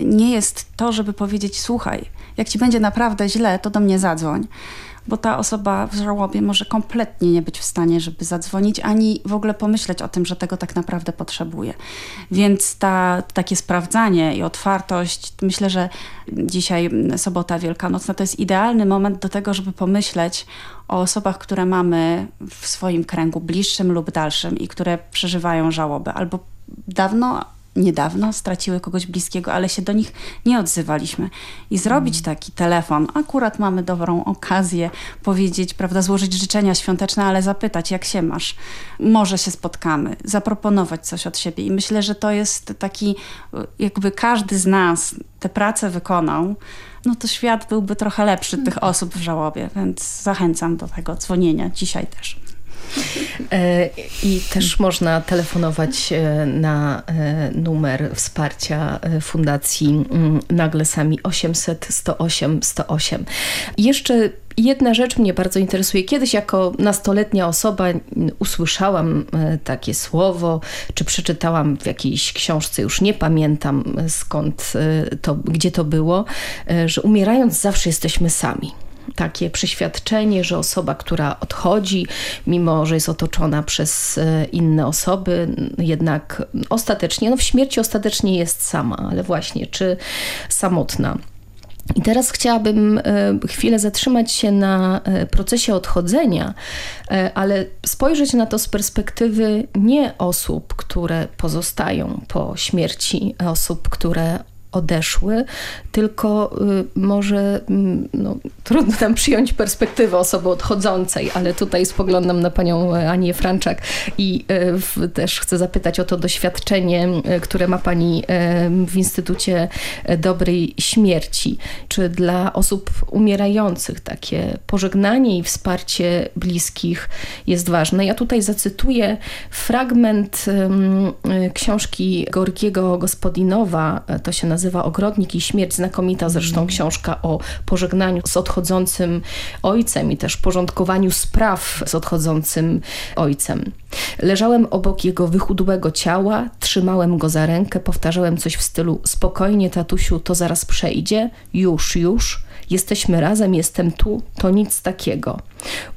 nie jest to, żeby powiedzieć: Słuchaj, jak ci będzie naprawdę źle, to do mnie zadzwoń bo ta osoba w żałobie może kompletnie nie być w stanie, żeby zadzwonić, ani w ogóle pomyśleć o tym, że tego tak naprawdę potrzebuje. Więc ta, takie sprawdzanie i otwartość, myślę, że dzisiaj sobota wielkanocna to jest idealny moment do tego, żeby pomyśleć o osobach, które mamy w swoim kręgu bliższym lub dalszym i które przeżywają żałobę albo dawno niedawno straciły kogoś bliskiego, ale się do nich nie odzywaliśmy. I zrobić mm. taki telefon, akurat mamy dobrą okazję powiedzieć, prawda, złożyć życzenia świąteczne, ale zapytać, jak się masz. Może się spotkamy, zaproponować coś od siebie. I myślę, że to jest taki, jakby każdy z nas tę pracę wykonał, no to świat byłby trochę lepszy tych mm. osób w żałobie, więc zachęcam do tego dzwonienia dzisiaj też. E, I też można telefonować e, na e, numer wsparcia Fundacji mm, Nagle Sami 800 108 108. Jeszcze Jedna rzecz mnie bardzo interesuje. Kiedyś jako nastoletnia osoba usłyszałam takie słowo, czy przeczytałam w jakiejś książce, już nie pamiętam skąd to, gdzie to było, że umierając zawsze jesteśmy sami takie przeświadczenie, że osoba, która odchodzi, mimo że jest otoczona przez e, inne osoby, jednak ostatecznie, no w śmierci ostatecznie jest sama, ale właśnie, czy samotna. I teraz chciałabym e, chwilę zatrzymać się na e, procesie odchodzenia, ale spojrzeć na to z perspektywy nie osób, które pozostają po śmierci, osób, które odeszły, tylko y, może mm, no, trudno nam przyjąć perspektywę osoby odchodzącej, ale tutaj spoglądam na panią Anię Franczak i y, też chcę zapytać o to doświadczenie, y, które ma pani w Instytucie Dobrej Śmierci. Czy dla osób umierających takie pożegnanie i wsparcie bliskich jest ważne? Ja tutaj zacytuję fragment książki Gorgiego Gospodinowa, to się nazywa nazywa Ogrodnik i śmierć, znakomita zresztą mm. książka o pożegnaniu z odchodzącym ojcem i też porządkowaniu spraw z odchodzącym ojcem. Leżałem obok jego wychudłego ciała, trzymałem go za rękę, powtarzałem coś w stylu spokojnie tatusiu, to zaraz przejdzie, już, już. Jesteśmy razem, jestem tu, to nic takiego.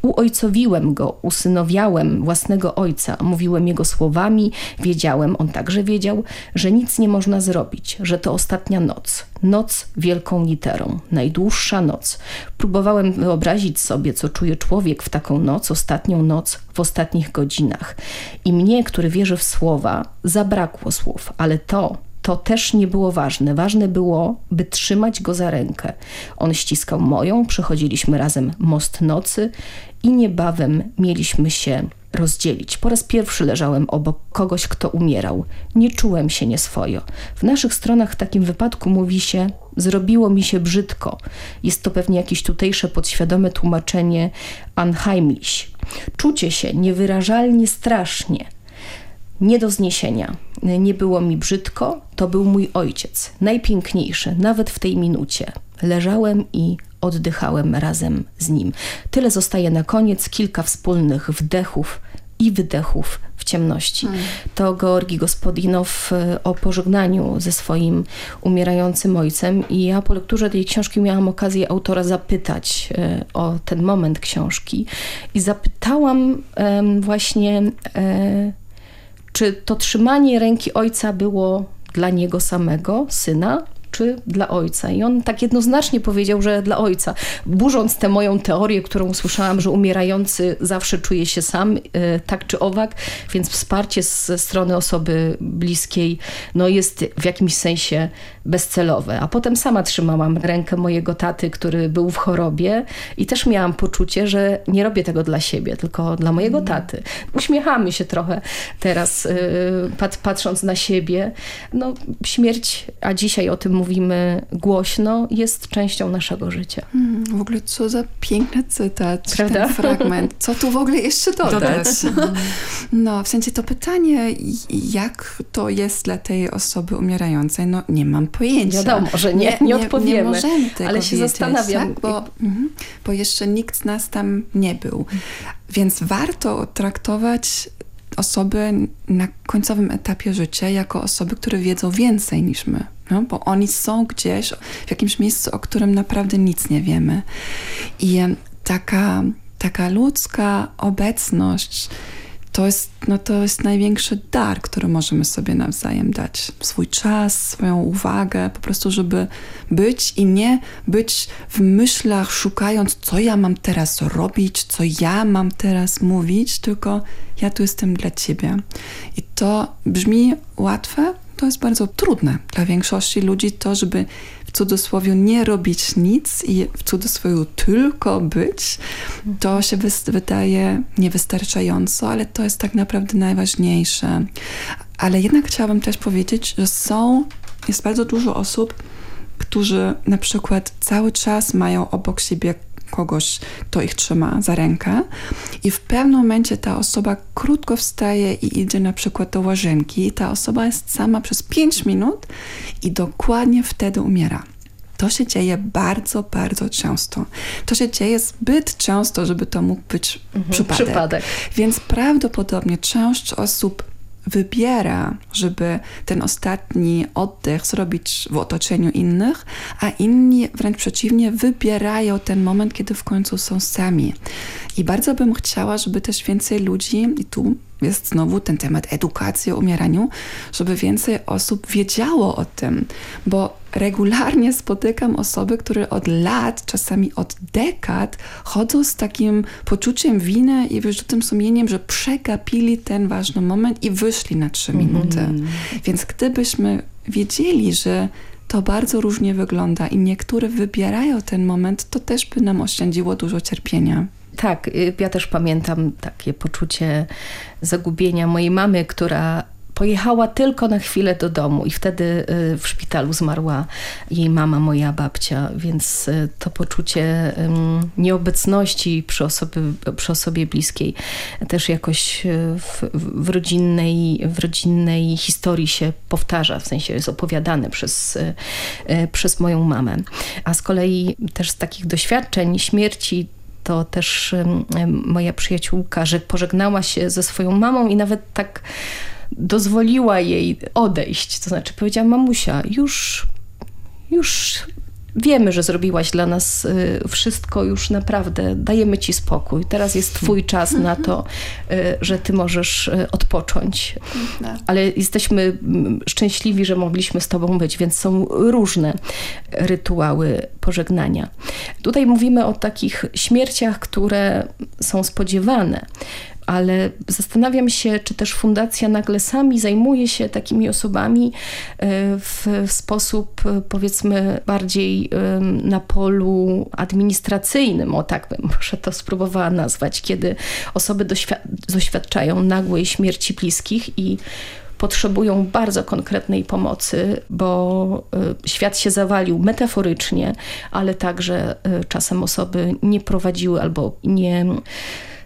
Uojcowiłem go, usynowiałem własnego ojca, mówiłem jego słowami, wiedziałem, on także wiedział, że nic nie można zrobić, że to ostatnia noc. Noc wielką literą, najdłuższa noc. Próbowałem wyobrazić sobie, co czuje człowiek w taką noc, ostatnią noc, w ostatnich godzinach. I mnie, który wierzy w słowa, zabrakło słów, ale to, to też nie było ważne. Ważne było, by trzymać go za rękę. On ściskał moją, przechodziliśmy razem most nocy i niebawem mieliśmy się rozdzielić. Po raz pierwszy leżałem obok kogoś, kto umierał. Nie czułem się nieswojo. W naszych stronach w takim wypadku mówi się zrobiło mi się brzydko. Jest to pewnie jakieś tutejsze podświadome tłumaczenie unheimlich. Czucie się niewyrażalnie strasznie nie do zniesienia. Nie było mi brzydko, to był mój ojciec, najpiękniejszy, nawet w tej minucie. Leżałem i oddychałem razem z nim. Tyle zostaje na koniec, kilka wspólnych wdechów i wydechów w ciemności. Hmm. To Georgi Gospodinow e, o pożegnaniu ze swoim umierającym ojcem i ja po lekturze tej książki miałam okazję autora zapytać e, o ten moment książki i zapytałam właśnie e, czy to trzymanie ręki ojca było dla niego samego, syna, czy dla ojca. I on tak jednoznacznie powiedział, że dla ojca. Burząc tę moją teorię, którą usłyszałam, że umierający zawsze czuje się sam, e, tak czy owak, więc wsparcie ze strony osoby bliskiej no jest w jakimś sensie bezcelowe. A potem sama trzymałam rękę mojego taty, który był w chorobie i też miałam poczucie, że nie robię tego dla siebie, tylko dla mojego mm. taty. Uśmiechamy się trochę teraz, e, pat, patrząc na siebie. No, śmierć, a dzisiaj o tym mówimy głośno, jest częścią naszego życia. Hmm, w ogóle co za piękny cytat, Prawda? ten fragment. Co tu w ogóle jeszcze dodać? No, w sensie to pytanie, jak to jest dla tej osoby umierającej, no nie mam pojęcia. Wiadomo, że nie, nie, nie odpowiemy, nie możemy tego ale się wiedzieć, zastanawiam. Tak? Bo, mhm, bo jeszcze nikt z nas tam nie był. Więc warto traktować osoby na końcowym etapie życia jako osoby, które wiedzą więcej niż my. No, bo oni są gdzieś w jakimś miejscu, o którym naprawdę nic nie wiemy. I taka, taka ludzka obecność to jest, no to jest największy dar, który możemy sobie nawzajem dać. Swój czas, swoją uwagę, po prostu, żeby być i nie być w myślach, szukając, co ja mam teraz robić, co ja mam teraz mówić, tylko ja tu jestem dla ciebie. I to brzmi łatwe, to jest bardzo trudne dla większości ludzi, to, żeby cudzysłowie nie robić nic i w cudzysłowie tylko być, to się wydaje niewystarczająco, ale to jest tak naprawdę najważniejsze. Ale jednak chciałabym też powiedzieć, że są, jest bardzo dużo osób, którzy na przykład cały czas mają obok siebie kogoś, kto ich trzyma za rękę i w pewnym momencie ta osoba krótko wstaje i idzie na przykład do łazienki. Ta osoba jest sama przez 5 minut i dokładnie wtedy umiera. To się dzieje bardzo, bardzo często. To się dzieje zbyt często, żeby to mógł być mhm, przypadek. przypadek. Więc prawdopodobnie część osób wybiera, żeby ten ostatni oddech zrobić w otoczeniu innych, a inni wręcz przeciwnie wybierają ten moment, kiedy w końcu są sami. I bardzo bym chciała, żeby też więcej ludzi, i tu jest znowu ten temat edukacji o umieraniu, żeby więcej osób wiedziało o tym, bo regularnie spotykam osoby, które od lat, czasami od dekad chodzą z takim poczuciem winy i wyrzutym sumieniem, że przegapili ten ważny moment i wyszli na trzy mhm. minuty. Mm. Więc gdybyśmy wiedzieli, że to bardzo różnie wygląda i niektóre wybierają ten moment, to też by nam oszczędziło dużo cierpienia. Tak, y, ja też pamiętam takie poczucie zagubienia mojej mamy, która pojechała tylko na chwilę do domu i wtedy y, w szpitalu zmarła jej mama, moja babcia, więc y, to poczucie nieobecności przy, osoby, przy osobie bliskiej też jakoś w, w, rodzinnej, w rodzinnej historii się powtarza, w sensie jest opowiadane przez, przez moją mamę. A z kolei też z takich doświadczeń śmierci to też moja przyjaciółka, że pożegnała się ze swoją mamą i nawet tak dozwoliła jej odejść. To znaczy powiedziała, mamusia, już, już wiemy, że zrobiłaś dla nas y, wszystko, już naprawdę dajemy ci spokój. Teraz jest twój czas na to, y, że ty możesz y, odpocząć. Tak. Ale jesteśmy mm, szczęśliwi, że mogliśmy z tobą być, więc są różne rytuały pożegnania. Tutaj mówimy o takich śmierciach, które są spodziewane ale zastanawiam się, czy też Fundacja nagle sami zajmuje się takimi osobami e, w, w sposób e, powiedzmy bardziej na polu administracyjnym, o tak bym może to spróbowała nazwać, kiedy osoby doświadczają nagłej śmierci bliskich i potrzebują bardzo konkretnej pomocy, bo e, świat się zawalił metaforycznie, ale także czasem osoby nie prowadziły albo nie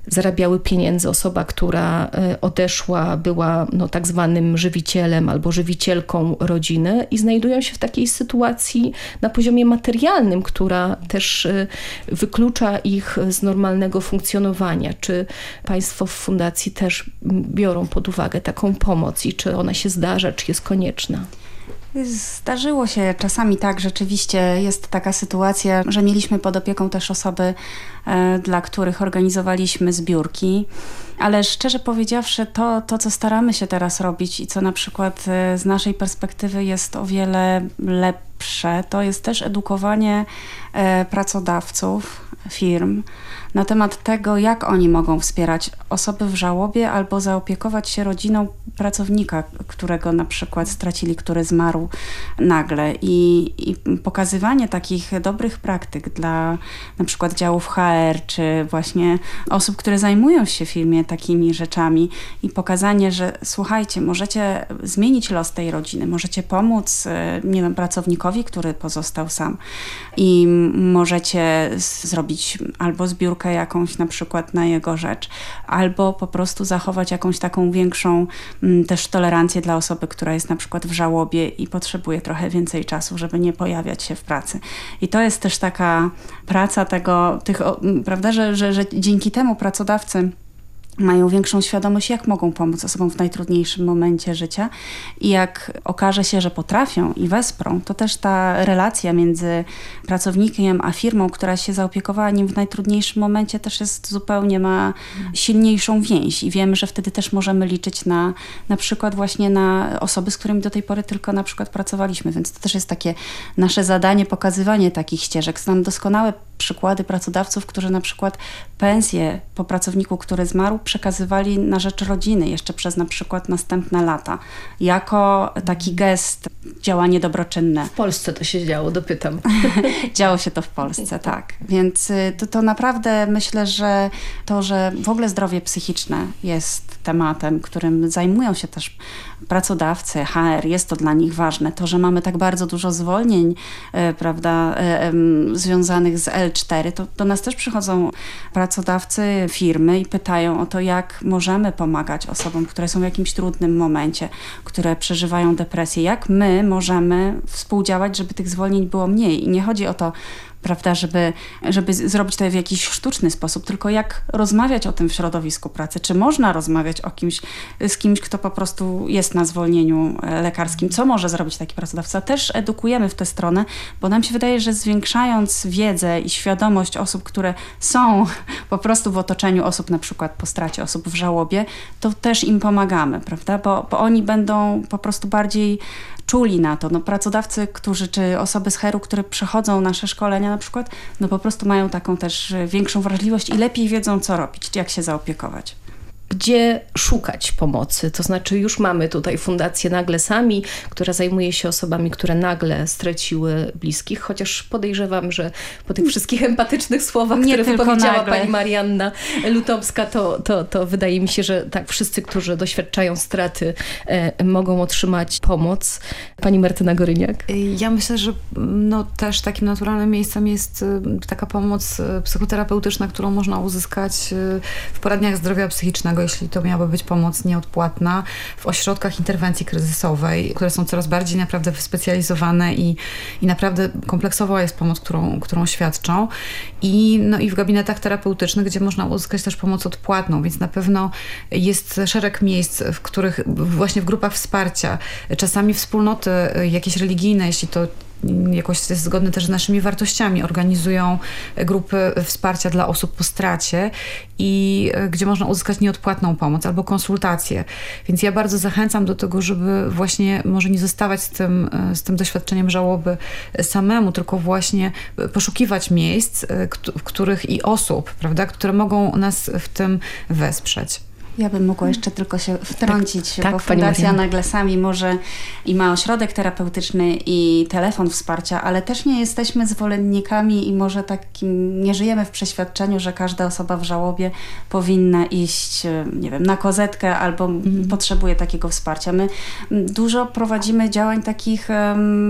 zarabiały pieniędzy. Osoba, która e, odeszła, była no, tak zwanym żywicielem albo żywicielką rodziny i znajdują się w takiej sytuacji na poziomie materialnym, która też e, wyklucza ich z normalnego funkcjonowania. Czy Państwo w fundacji też biorą pod uwagę taką pomoc i czy ona się zdarza, czy jest konieczna? Zdarzyło się czasami tak, rzeczywiście jest taka sytuacja, że mieliśmy pod opieką też osoby, e, dla których organizowaliśmy zbiórki, ale szczerze powiedziawszy, to, to co staramy się teraz robić i co na przykład e, z naszej perspektywy jest o wiele lepsze, to jest też edukowanie pracodawców, firm na temat tego, jak oni mogą wspierać osoby w żałobie albo zaopiekować się rodziną pracownika, którego na przykład stracili, który zmarł nagle. I, i pokazywanie takich dobrych praktyk dla na przykład działów HR, czy właśnie osób, które zajmują się w firmie takimi rzeczami i pokazanie, że słuchajcie, możecie zmienić los tej rodziny, możecie pomóc, e, nie wiem, pracownikowi, który pozostał sam i możecie zrobić albo zbiórkę jakąś na przykład na jego rzecz, albo po prostu zachować jakąś taką większą mm, też tolerancję dla osoby, która jest na przykład w żałobie i potrzebuje trochę więcej czasu, żeby nie pojawiać się w pracy. I to jest też taka praca tego, tych, prawda, że, że, że dzięki temu pracodawcy mają większą świadomość, jak mogą pomóc osobom w najtrudniejszym momencie życia. I jak okaże się, że potrafią i wesprą, to też ta relacja między pracownikiem a firmą, która się zaopiekowała nim w najtrudniejszym momencie też jest zupełnie ma silniejszą więź. I wiemy, że wtedy też możemy liczyć na na przykład właśnie na osoby, z którymi do tej pory tylko na przykład pracowaliśmy, więc to też jest takie nasze zadanie, pokazywanie takich ścieżek. Znam doskonałe przykłady pracodawców, którzy na przykład pensję po pracowniku, który zmarł, przekazywali na rzecz rodziny jeszcze przez na przykład następne lata. Jako taki gest, działanie dobroczynne. W Polsce to się działo, dopytam. działo się to w Polsce, tak. Więc y, to, to naprawdę myślę, że to, że w ogóle zdrowie psychiczne jest tematem, którym zajmują się też pracodawcy, HR, jest to dla nich ważne. To, że mamy tak bardzo dużo zwolnień, e, prawda, e, związanych z L4, to do nas też przychodzą pracodawcy, firmy i pytają o to, jak możemy pomagać osobom, które są w jakimś trudnym momencie, które przeżywają depresję, jak my możemy współdziałać, żeby tych zwolnień było mniej. I nie chodzi o to, prawda, żeby, żeby zrobić to w jakiś sztuczny sposób, tylko jak rozmawiać o tym w środowisku pracy. Czy można rozmawiać o kimś, z kimś, kto po prostu jest na zwolnieniu e, lekarskim? Co może zrobić taki pracodawca? Też edukujemy w tę stronę, bo nam się wydaje, że zwiększając wiedzę i świadomość osób, które są po prostu w otoczeniu osób na przykład po stracie, osób w żałobie, to też im pomagamy, prawda? Bo, bo oni będą po prostu bardziej czuli na to. No, pracodawcy, którzy, czy osoby z heru, które przechodzą nasze szkolenia na przykład, no po prostu mają taką też większą wrażliwość i lepiej wiedzą, co robić, jak się zaopiekować gdzie szukać pomocy. To znaczy już mamy tutaj Fundację Nagle Sami, która zajmuje się osobami, które nagle straciły bliskich, chociaż podejrzewam, że po tych wszystkich empatycznych słowach, Nie które wypowiedziała nagle. pani Marianna Lutomska, to, to, to wydaje mi się, że tak, wszyscy, którzy doświadczają straty, e, mogą otrzymać pomoc. Pani Martyna Goryniak? Ja myślę, że no, też takim naturalnym miejscem jest e, taka pomoc e, psychoterapeutyczna, którą można uzyskać e, w poradniach zdrowia psychicznego jeśli to miałaby być pomoc nieodpłatna, w ośrodkach interwencji kryzysowej, które są coraz bardziej naprawdę wyspecjalizowane i, i naprawdę kompleksowa jest pomoc, którą, którą świadczą. I, no i w gabinetach terapeutycznych, gdzie można uzyskać też pomoc odpłatną, więc na pewno jest szereg miejsc, w których właśnie w grupach wsparcia, czasami wspólnoty jakieś religijne, jeśli to jakoś jest zgodne też z naszymi wartościami. Organizują grupy wsparcia dla osób po stracie i e, gdzie można uzyskać nieodpłatną pomoc albo konsultacje. Więc ja bardzo zachęcam do tego, żeby właśnie może nie zostawać z tym, e, z tym doświadczeniem żałoby samemu, tylko właśnie poszukiwać miejsc, e, w których i osób, prawda, które mogą nas w tym wesprzeć. Ja bym mogła jeszcze tylko się wtrącić, tak, bo tak, Fundacja Naglesami może i ma ośrodek terapeutyczny i telefon wsparcia, ale też nie jesteśmy zwolennikami i może takim, nie żyjemy w przeświadczeniu, że każda osoba w żałobie powinna iść, nie wiem, na kozetkę albo mm. potrzebuje takiego wsparcia. My dużo prowadzimy działań takich,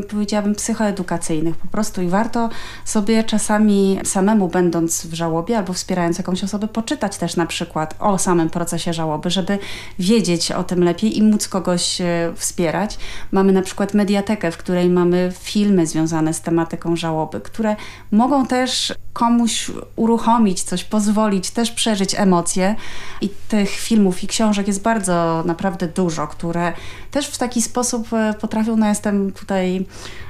powiedziałabym, psychoedukacyjnych po prostu i warto sobie czasami samemu będąc w żałobie albo wspierając jakąś osobę poczytać też na przykład o samym procesie żałoby, żeby wiedzieć o tym lepiej i móc kogoś e, wspierać. Mamy na przykład mediatekę, w której mamy filmy związane z tematyką żałoby, które mogą też komuś uruchomić coś, pozwolić też przeżyć emocje i tych filmów i książek jest bardzo naprawdę dużo, które też w taki sposób e, potrafią, no jestem tutaj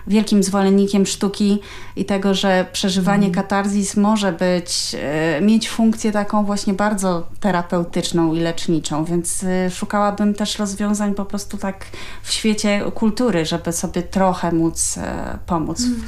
wielkim zwolennikiem sztuki i tego, że przeżywanie mm. katarzis może być, e, mieć funkcję taką właśnie bardzo terapeutyczną i leczniczą, więc e, szukałabym też rozwiązań po prostu tak w świecie kultury, żeby sobie trochę móc pomóc. Mm.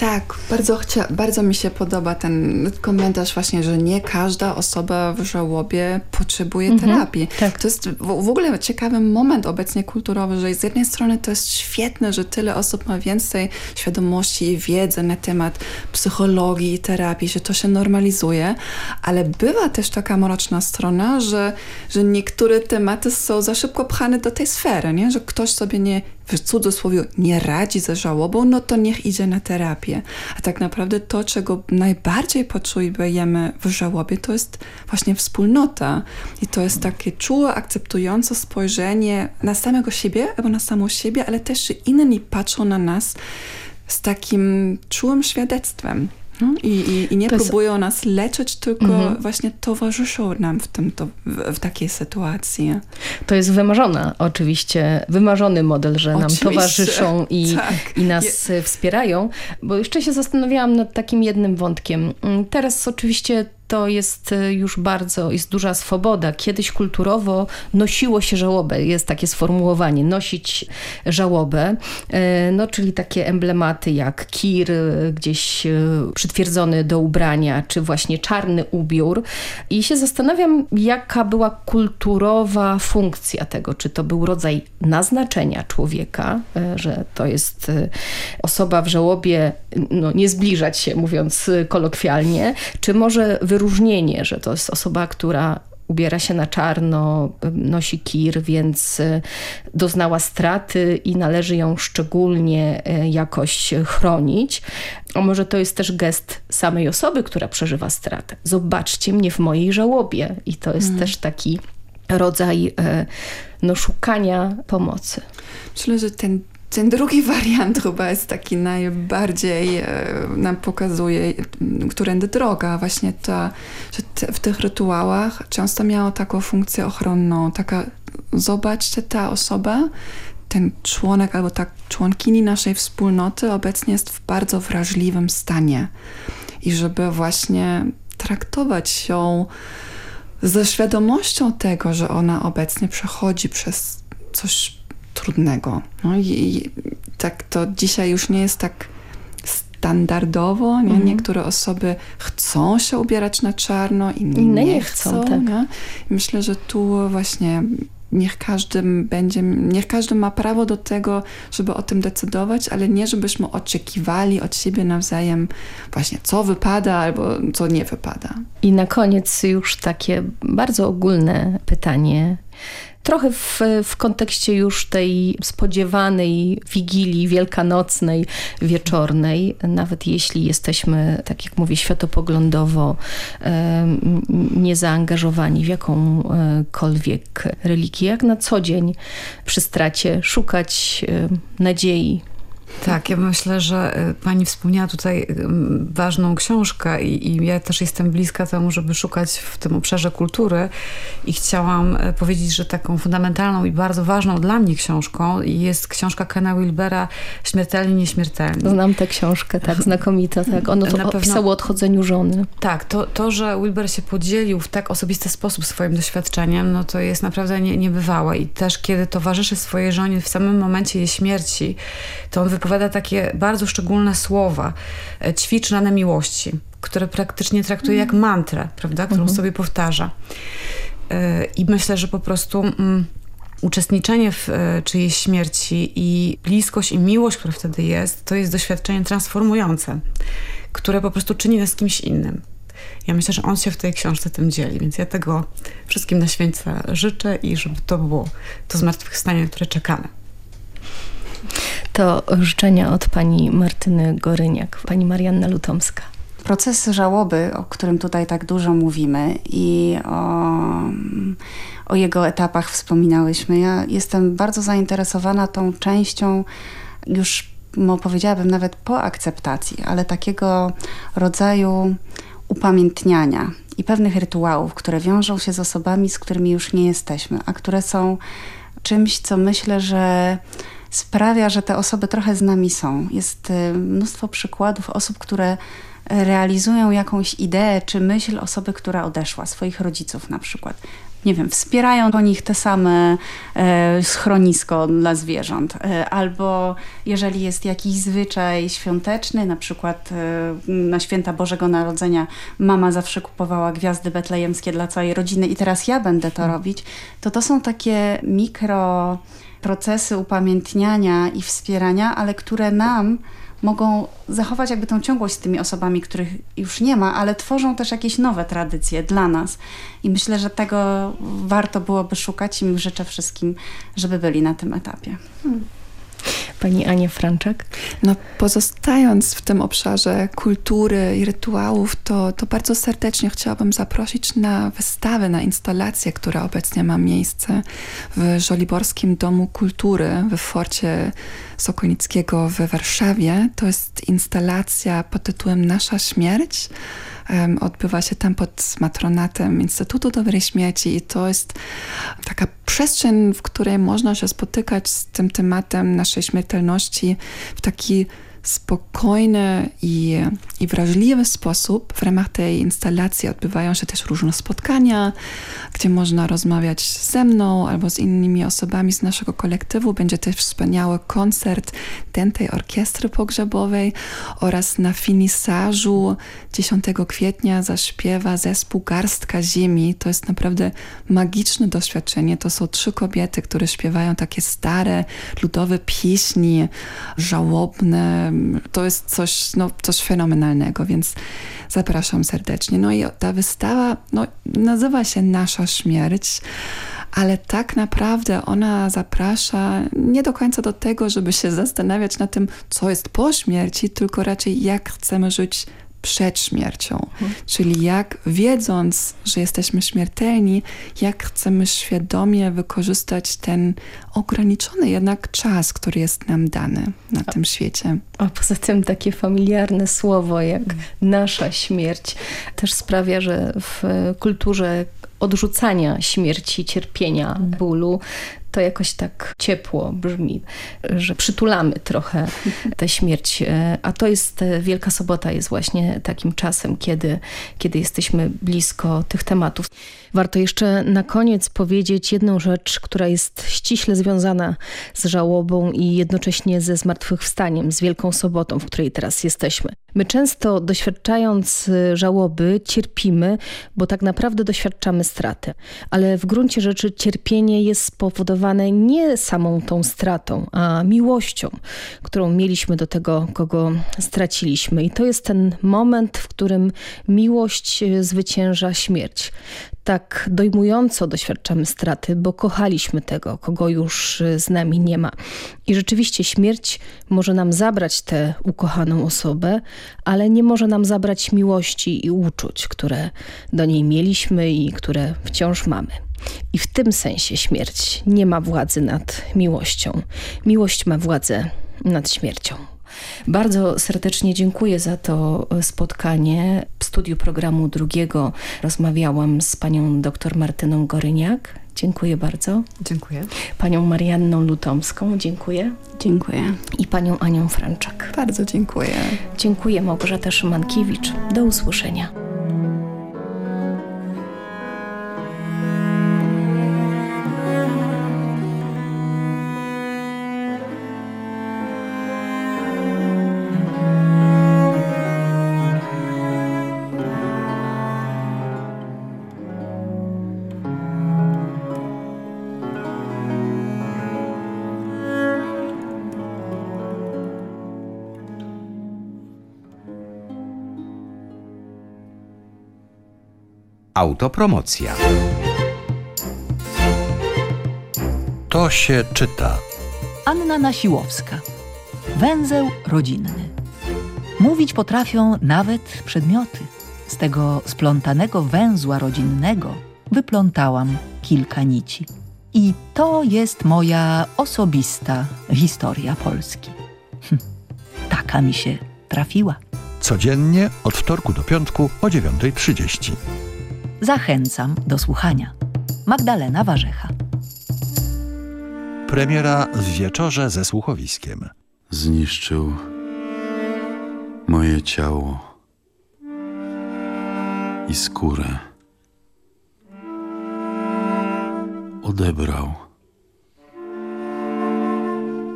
Tak, bardzo, chcia, bardzo mi się podoba ten komentarz właśnie, że nie każda osoba w żałobie potrzebuje mhm, terapii. Tak. To jest w, w, ogóle ciekawy moment obecnie kulturowy, że z jednej strony to jest świetne, że tyle osób ma więcej świadomości i wiedzy na temat psychologii i terapii, że to się normalizuje, ale bywa też taka mroczna strona, że, że niektóre tematy są za szybko pchane do tej sfery, nie? że ktoś sobie nie w cudzysłowie nie radzi ze żałobą, no to niech idzie na terapię. A tak naprawdę to, czego najbardziej potrzebujemy w żałobie, to jest właśnie wspólnota. I to jest takie czułe, akceptujące spojrzenie na samego siebie, albo na samą siebie, ale też, inni patrzą na nas z takim czułym świadectwem. No, i, i, I, nie to próbują jest... nas leczyć, tylko mhm. właśnie towarzyszą nam w, tym, to, w, w, takiej sytuacji. To jest wymarzona, oczywiście, wymarzony model, że oczywiście. nam towarzyszą i, tak. i nas Je... wspierają. Bo jeszcze się zastanawiałam nad takim jednym wątkiem. Mm, teraz oczywiście to jest e, już bardzo, jest duża swoboda. Kiedyś kulturowo nosiło się żałobę, jest takie sformułowanie, nosić żałobę, e, no czyli takie emblematy jak kir, e, gdzieś przytwierdzony do ubrania, czy właśnie czarny ubiór. I się zastanawiam, jaka była kulturowa funkcja tego, czy to był rodzaj naznaczenia człowieka, że to jest osoba w żałobie, no nie zbliżać się, mówiąc kolokwialnie, czy może wyróżnienie, że to jest osoba, która ubiera się na czarno, nosi kir, więc e, doznała straty i należy ją szczególnie e, jakoś chronić. A może to jest też gest samej osoby, która przeżywa stratę. Zobaczcie mnie w mojej żałobie. I to jest hmm. też taki rodzaj e, no, szukania pomocy. Myślę, że ten ten drugi wariant chyba jest taki najbardziej e, nam pokazuje, którędy droga. Właśnie ta, że te, w tych rytuałach często miała taką funkcję ochronną. Taka, zobaczcie, ta osoba, ten członek albo ta członkini naszej wspólnoty obecnie jest w bardzo wrażliwym stanie. I żeby właśnie traktować ją ze świadomością tego, że ona obecnie przechodzi przez coś trudnego. No i, i tak to dzisiaj już nie jest tak standardowo. Nie? Mhm. Niektóre osoby chcą się ubierać na czarno, inni Inne nie, chcą. chcą tak. Myślę, że tu właśnie niech każdy będzie, niech każdy ma prawo do tego, żeby o tym decydować, ale nie żebyśmy oczekiwali od siebie nawzajem właśnie co wypada albo co nie wypada. I na koniec już takie bardzo ogólne pytanie. Trochę w, w kontekście już tej spodziewanej wigilii wielkanocnej, wieczornej, nawet jeśli jesteśmy, tak jak mówię, światopoglądowo niezaangażowani w jakąkolwiek religię, jak na co dzień przy stracie szukać nadziei, tak, ja myślę, że y, pani wspomniała tutaj y, ważną książkę i, i, ja też jestem bliska temu, żeby szukać w tym obszarze kultury i chciałam y, powiedzieć, że taką fundamentalną i bardzo ważną dla mnie książką jest książka Kena Wilbera Śmiertelnie, nieśmiertelni. Znam tę książkę, tak, znakomita, tak. Ono to pewno, pisało o odchodzeniu żony. Tak, to, to, że Wilber się podzielił w tak osobisty sposób swoim doświadczeniem, no to jest naprawdę nie, niebywałe i też kiedy towarzyszy swojej żonie w samym momencie jej śmierci, to on wypowiada takie bardzo szczególne słowa. E, ćwicz miłości, które praktycznie traktuje jak mantrę, prawda, którą mhm. sobie powtarza. I myślę, że po prostu mm, uczestniczenie w czyjejś śmierci i bliskość i miłość, która wtedy jest, to jest doświadczenie transformujące, które po prostu czyni nas kimś innym. Ja myślę, że on się w tej książce tym dzieli, więc ja tego wszystkim na święta życzę i żeby to było to zmartwychwstanie, na które czekamy. To życzenia od pani Martyny Goryniak, pani Marianna Lutomska. Proces żałoby, o którym tutaj tak dużo mówimy i o, o jego etapach wspominałyśmy. Ja jestem bardzo zainteresowana tą częścią już powiedziałabym nawet po akceptacji, ale takiego rodzaju upamiętniania i pewnych rytuałów, które wiążą się z osobami, z którymi już nie jesteśmy, a które są czymś, co myślę, że sprawia, że te osoby trochę z nami są. Jest y, mnóstwo przykładów osób, które realizują jakąś ideę czy myśl osoby, która odeszła, swoich rodziców na przykład nie wiem, wspierają o nich te same e, schronisko dla zwierząt. E, albo jeżeli jest jakiś zwyczaj świąteczny, na przykład e, na święta Bożego Narodzenia mama zawsze kupowała gwiazdy betlejemskie dla całej rodziny i teraz ja będę to robić, to to są takie mikro procesy upamiętniania i wspierania, ale które nam mogą zachować jakby tą ciągłość z tymi osobami, których już nie ma, ale tworzą też jakieś nowe tradycje dla nas. I myślę, że tego warto byłoby szukać i życzę wszystkim, żeby byli na tym etapie. Hmm. Pani Ania Franczak? No, pozostając w tym obszarze kultury i rytuałów, to, to bardzo serdecznie chciałabym zaprosić na wystawę, na instalację, która obecnie ma miejsce w Żoliborskim Domu Kultury w Forcie Sokolnickiego w Warszawie. To jest instalacja pod tytułem Nasza Śmierć odbywa się tam pod matronatem Instytutu Dobrej Śmierci i to jest taka przestrzeń, w której można się spotykać z tym tematem naszej śmiertelności w taki spokojny i, i wrażliwy sposób. W ramach tej instalacji odbywają się też różne spotkania, gdzie można rozmawiać ze mną albo z innymi osobami z naszego kolektywu. Będzie też wspaniały koncert Dętej Orkiestry Pogrzebowej oraz na finisażu 10 kwietnia zaśpiewa zespół Garstka Ziemi. To jest naprawdę magiczne doświadczenie. To są trzy kobiety, które śpiewają takie stare, ludowe pieśni, żałobne, to jest coś, no, coś fenomenalnego, więc zapraszam serdecznie. No i ta wystawa no, nazywa się Nasza Śmierć, ale tak naprawdę ona zaprasza nie do końca do tego, żeby się zastanawiać nad tym, co jest po śmierci, tylko raczej jak chcemy żyć przed śmiercią. Mhm. Czyli jak wiedząc, że jesteśmy śmiertelni, jak chcemy świadomie wykorzystać ten ograniczony jednak czas, który jest nam dany na a, tym świecie. A poza tym takie familiarne słowo jak mhm. nasza śmierć też sprawia, że w kulturze odrzucania śmierci, cierpienia, mhm. bólu, to jakoś tak ciepło brzmi, że przytulamy trochę tę śmierć. E, a to jest, e, Wielka Sobota jest właśnie takim czasem, kiedy, kiedy jesteśmy blisko tych tematów. Warto jeszcze na koniec powiedzieć jedną rzecz, która jest ściśle związana z żałobą i jednocześnie ze zmartwychwstaniem, z Wielką Sobotą, w której teraz jesteśmy. My często doświadczając e, żałoby cierpimy, bo tak naprawdę doświadczamy straty. Ale w gruncie rzeczy cierpienie jest spowodowane nie samą tą stratą, a miłością, którą mieliśmy do tego, kogo straciliśmy. I to jest ten moment, w którym miłość e, zwycięża śmierć tak dojmująco doświadczamy straty, bo kochaliśmy tego, kogo już z nami nie ma. I rzeczywiście śmierć może nam zabrać tę ukochaną osobę, ale nie może nam zabrać miłości i uczuć, które do niej mieliśmy i które wciąż mamy. I w tym sensie śmierć nie ma władzy nad miłością. Miłość ma władzę nad śmiercią. Bardzo serdecznie dziękuję za to spotkanie. W studiu programu drugiego rozmawiałam z panią dr Martyną Goryniak. Dziękuję bardzo. Dziękuję. Panią Marianną Lutomską. Dziękuję. Dziękuję. I panią Anią Franczak. Bardzo dziękuję. Dziękuję Małgorzata Szymankiewicz. Do usłyszenia. Autopromocja. To się czyta. Anna Nasiłowska. Węzeł rodzinny. Mówić potrafią nawet przedmioty. Z tego splątanego węzła rodzinnego wyplątałam kilka nici. I to jest moja osobista historia Polski. Hm, taka mi się trafiła. Codziennie od wtorku do piątku o 9.30. Zachęcam do słuchania. Magdalena Warzecha. Premiera w wieczorze ze słuchowiskiem. Zniszczył moje ciało i skórę. Odebrał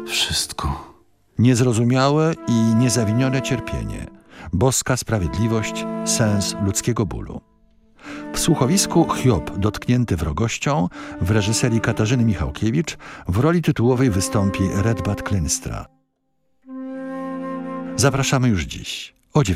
wszystko. Niezrozumiałe i niezawinione cierpienie. Boska sprawiedliwość, sens ludzkiego bólu. W słuchowisku Hiob dotknięty wrogością w reżyserii Katarzyny Michałkiewicz w roli tytułowej wystąpi Redbad Klynstra. Zapraszamy już dziś.